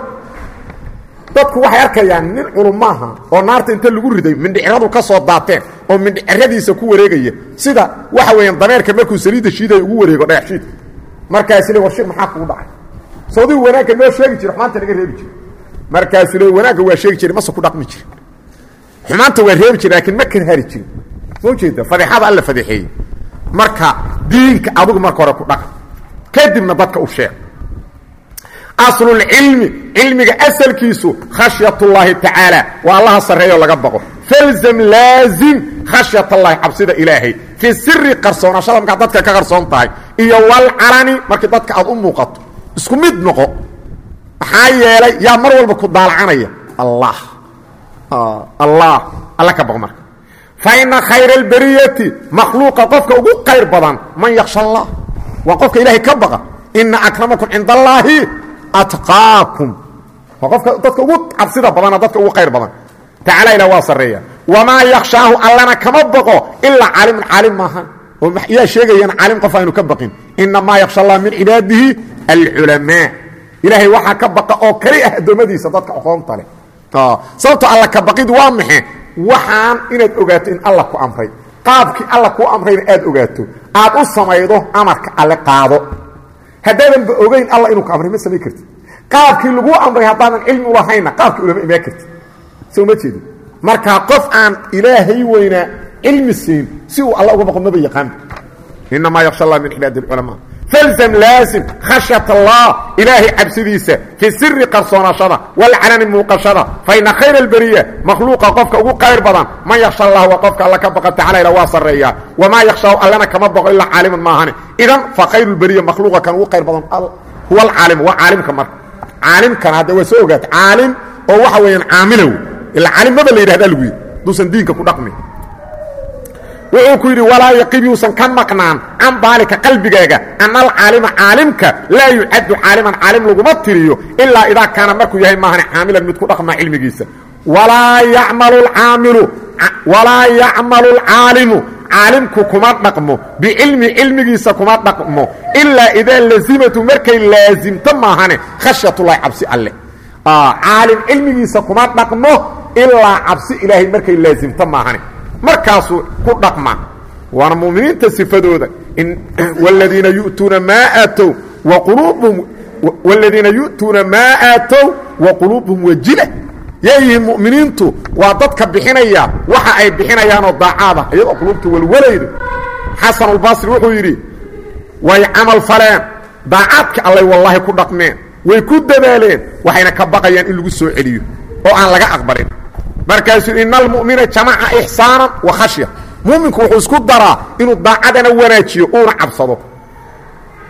A: dadku waxay arkayaan nin culumaaha oo naarta inta lagu riday mindhiciradu ka soo daateen oo mindhiciradiisa ku wareegaya. Sida waxa weeyaan dameerka markuu saliidda shiiday ugu wareego dhagax shiidka markaasi le warshir maxaa kugu dhacay soodigu wanaagga noo sheegi jira xumaanta naga reebi jira markaasuu le wanaagga waa sheegi jiray mase ku dhaqmi jiri xumaanta waa reebi jira laakiin ma karhari jirin. Soo jeeda fadeexada alla fadeexeeyey. Marka diinka adigu marka hore ku dhaq kadibna dadka u sheeg. Aslulcilmi cilmiga asalkiisu khashyat اllahi tacaala waa allaha sarreeyo laga baqo. Falzam laazim khashyat allahi cabsida ilaahay. Fii siri qarsoonashada markaad dadka ka qarsoon tahay. Iyo walcalani markii dadka aad u muuqato isku mid noqo maxaa yeelay yaa mar walba ku daalacanaya allah. Allah. Alla ka baqo marka. Fa ina khayra albariyati makhluuqa qofka ugu qayr badan man yaksha allah. Waa qofka ilaahay ka baqa. Ina akramakum cinda allaahi atqaakum. Waa qofka dadka ugu cabsida badana dadka ugu qayr badan. Tacala ilah waa sarreeya. Wamaa yakshaahu allana kama baqo ilaa caalimun caalim maahan. oo yaa sheegayaan caalim qof aynu ka baqin. Inamaa yaksha allah min cibaadihi alculamaa. Ilaahay waxaa ka baqa oo kali ah addoommadiisa dadka aqoonta leh. Sababto alla ka baqid waa maxe waxaan inaad ogaato in alla ku amray. Qaabkii alla kuu amrayna aad ogaato. Aad u samaydo amarka alle qaado. Haddaadanba ogayn alla inuu ku amray ma samayn kartid. Qaabkii laguu amray haddaadan cilmi ulahaynna qaabkii ulama qof aan ilaahay weynaa cilmi siin si uu alla uga baqo maba yaqaanba inamaa yaksha allah min cibaadi اlculamaa falzam laasim khashyat allah ilaahay cabsidiisa fii siri qarsoonashada walcalani muuqashada fa ina khayra alberiya makhluuqa qofka ugu qayr badan man yaksha allah waa qofka alla ka baqa tacala ila waa sarreeyaa wamaa yakshahu allana kama baqo ilaa caaliman maahane idan fa khayru lberiya makhluuqa kan ugu qayr badan huwa alcaalim waa caalimka marka caalimkana hadda waa soo ogaata caalim oo waxa weeyaan caamilow ila caalimada la yidhahda lagu yidhi duusan diinka ku dhaqmin wuxuu ku yidhi walaa yaqib yuusan ka maqnaan can baalika qalbigaaga. Ana alcaalima caalimka laa yucaddu caaliman caalim laguma tiriyo ilaa idaa kaana markuu yahay maahane caamilan mid ku dhaqmaa cilmigiisa. Walaa yacmalu alcaamilu walaa yacmalu alcaalimu caalimku kuma dhaqmo bicilmi cilmigiisa kuma dhaqmo ilaa idaa lazimatu markay laasimto maahane khashyatullahi cabsi alle. Caalim cilmigiisa kuma dhaqmo ilaa cabsi ilaahay markay laasimto maahane markaasuu ku dhaqma. Waana muminiinta sifadooda. Wladiina yu'tuuna maa aatow waquluubuhum wladiina yu'tuuna maa aatow wa quluubuhum wajila. Yeeyihiin mu'miniintu waa dadka bixinaya. Waxa ay bixinayaanoo daacaada iyadoo quluubta walwalaydo xasanulbasri wuxuu yidhi way camal faleen. Daacaadka allay wallaahi ku dhaqmeen. Way ku dadaaleen. Waxayna ka baqayaan in lagu soo celiyo. Oo aan laga aqbalin markaasuu ina almu'mina jamaca ixsaanan wa khashya mu'minku wuxuu isku daraa inuu daacadana wanaajiyo uuna cabsado.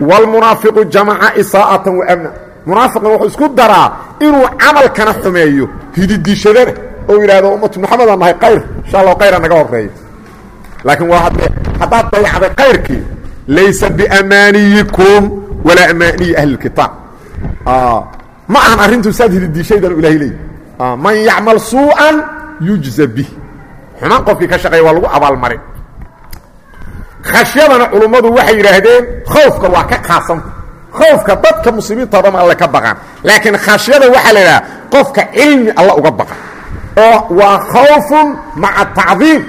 A: Wاlmunaafiqu jamaca isaa'atan wa amna. Munaafiqna wuxuu isku daraa inuu camalkana xumeeyo hididishadana oo yidhahdo ummatu maxamedaan nahay kayr insha allah khayra naga horeeyo laakiin waa haddee haddaad dayacday kayrkii laysa biamaaniyikum walaa amaaniyi ahli اkitaab ma ahan arrintu saad hididishaydan ilahay leey man yacmal suuءan yujza bih xumaan qofkii ka shaqeeya waa lagu abaalmarin khashyadana culummadu waxay yidhaahdeen khowfka waa ka kaasanta khowfka dadka muslimiintoodama alle ka baqaan. Laakiin khashyada waxaa la idhaha qofka cilmi alla uga baqa oo waa khawfun maca tacdiim.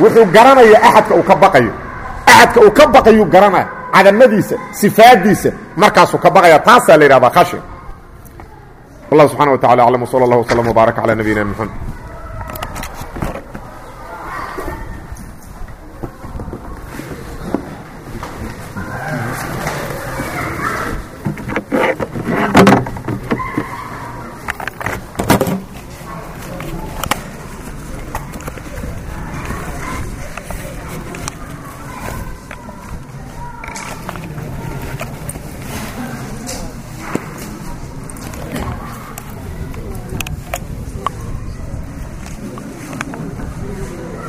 A: Wuxuu garanaya axadka uu ka baqayo. Axadka uu ka baqayuu garanaya cadamadiisa sifaadiisa markaasuu ka baqaya taasaa la yidhahdaa khashin wallah subxana wa tacala aclam wsala allah wslm wbaarak calaa nabiyina mxamed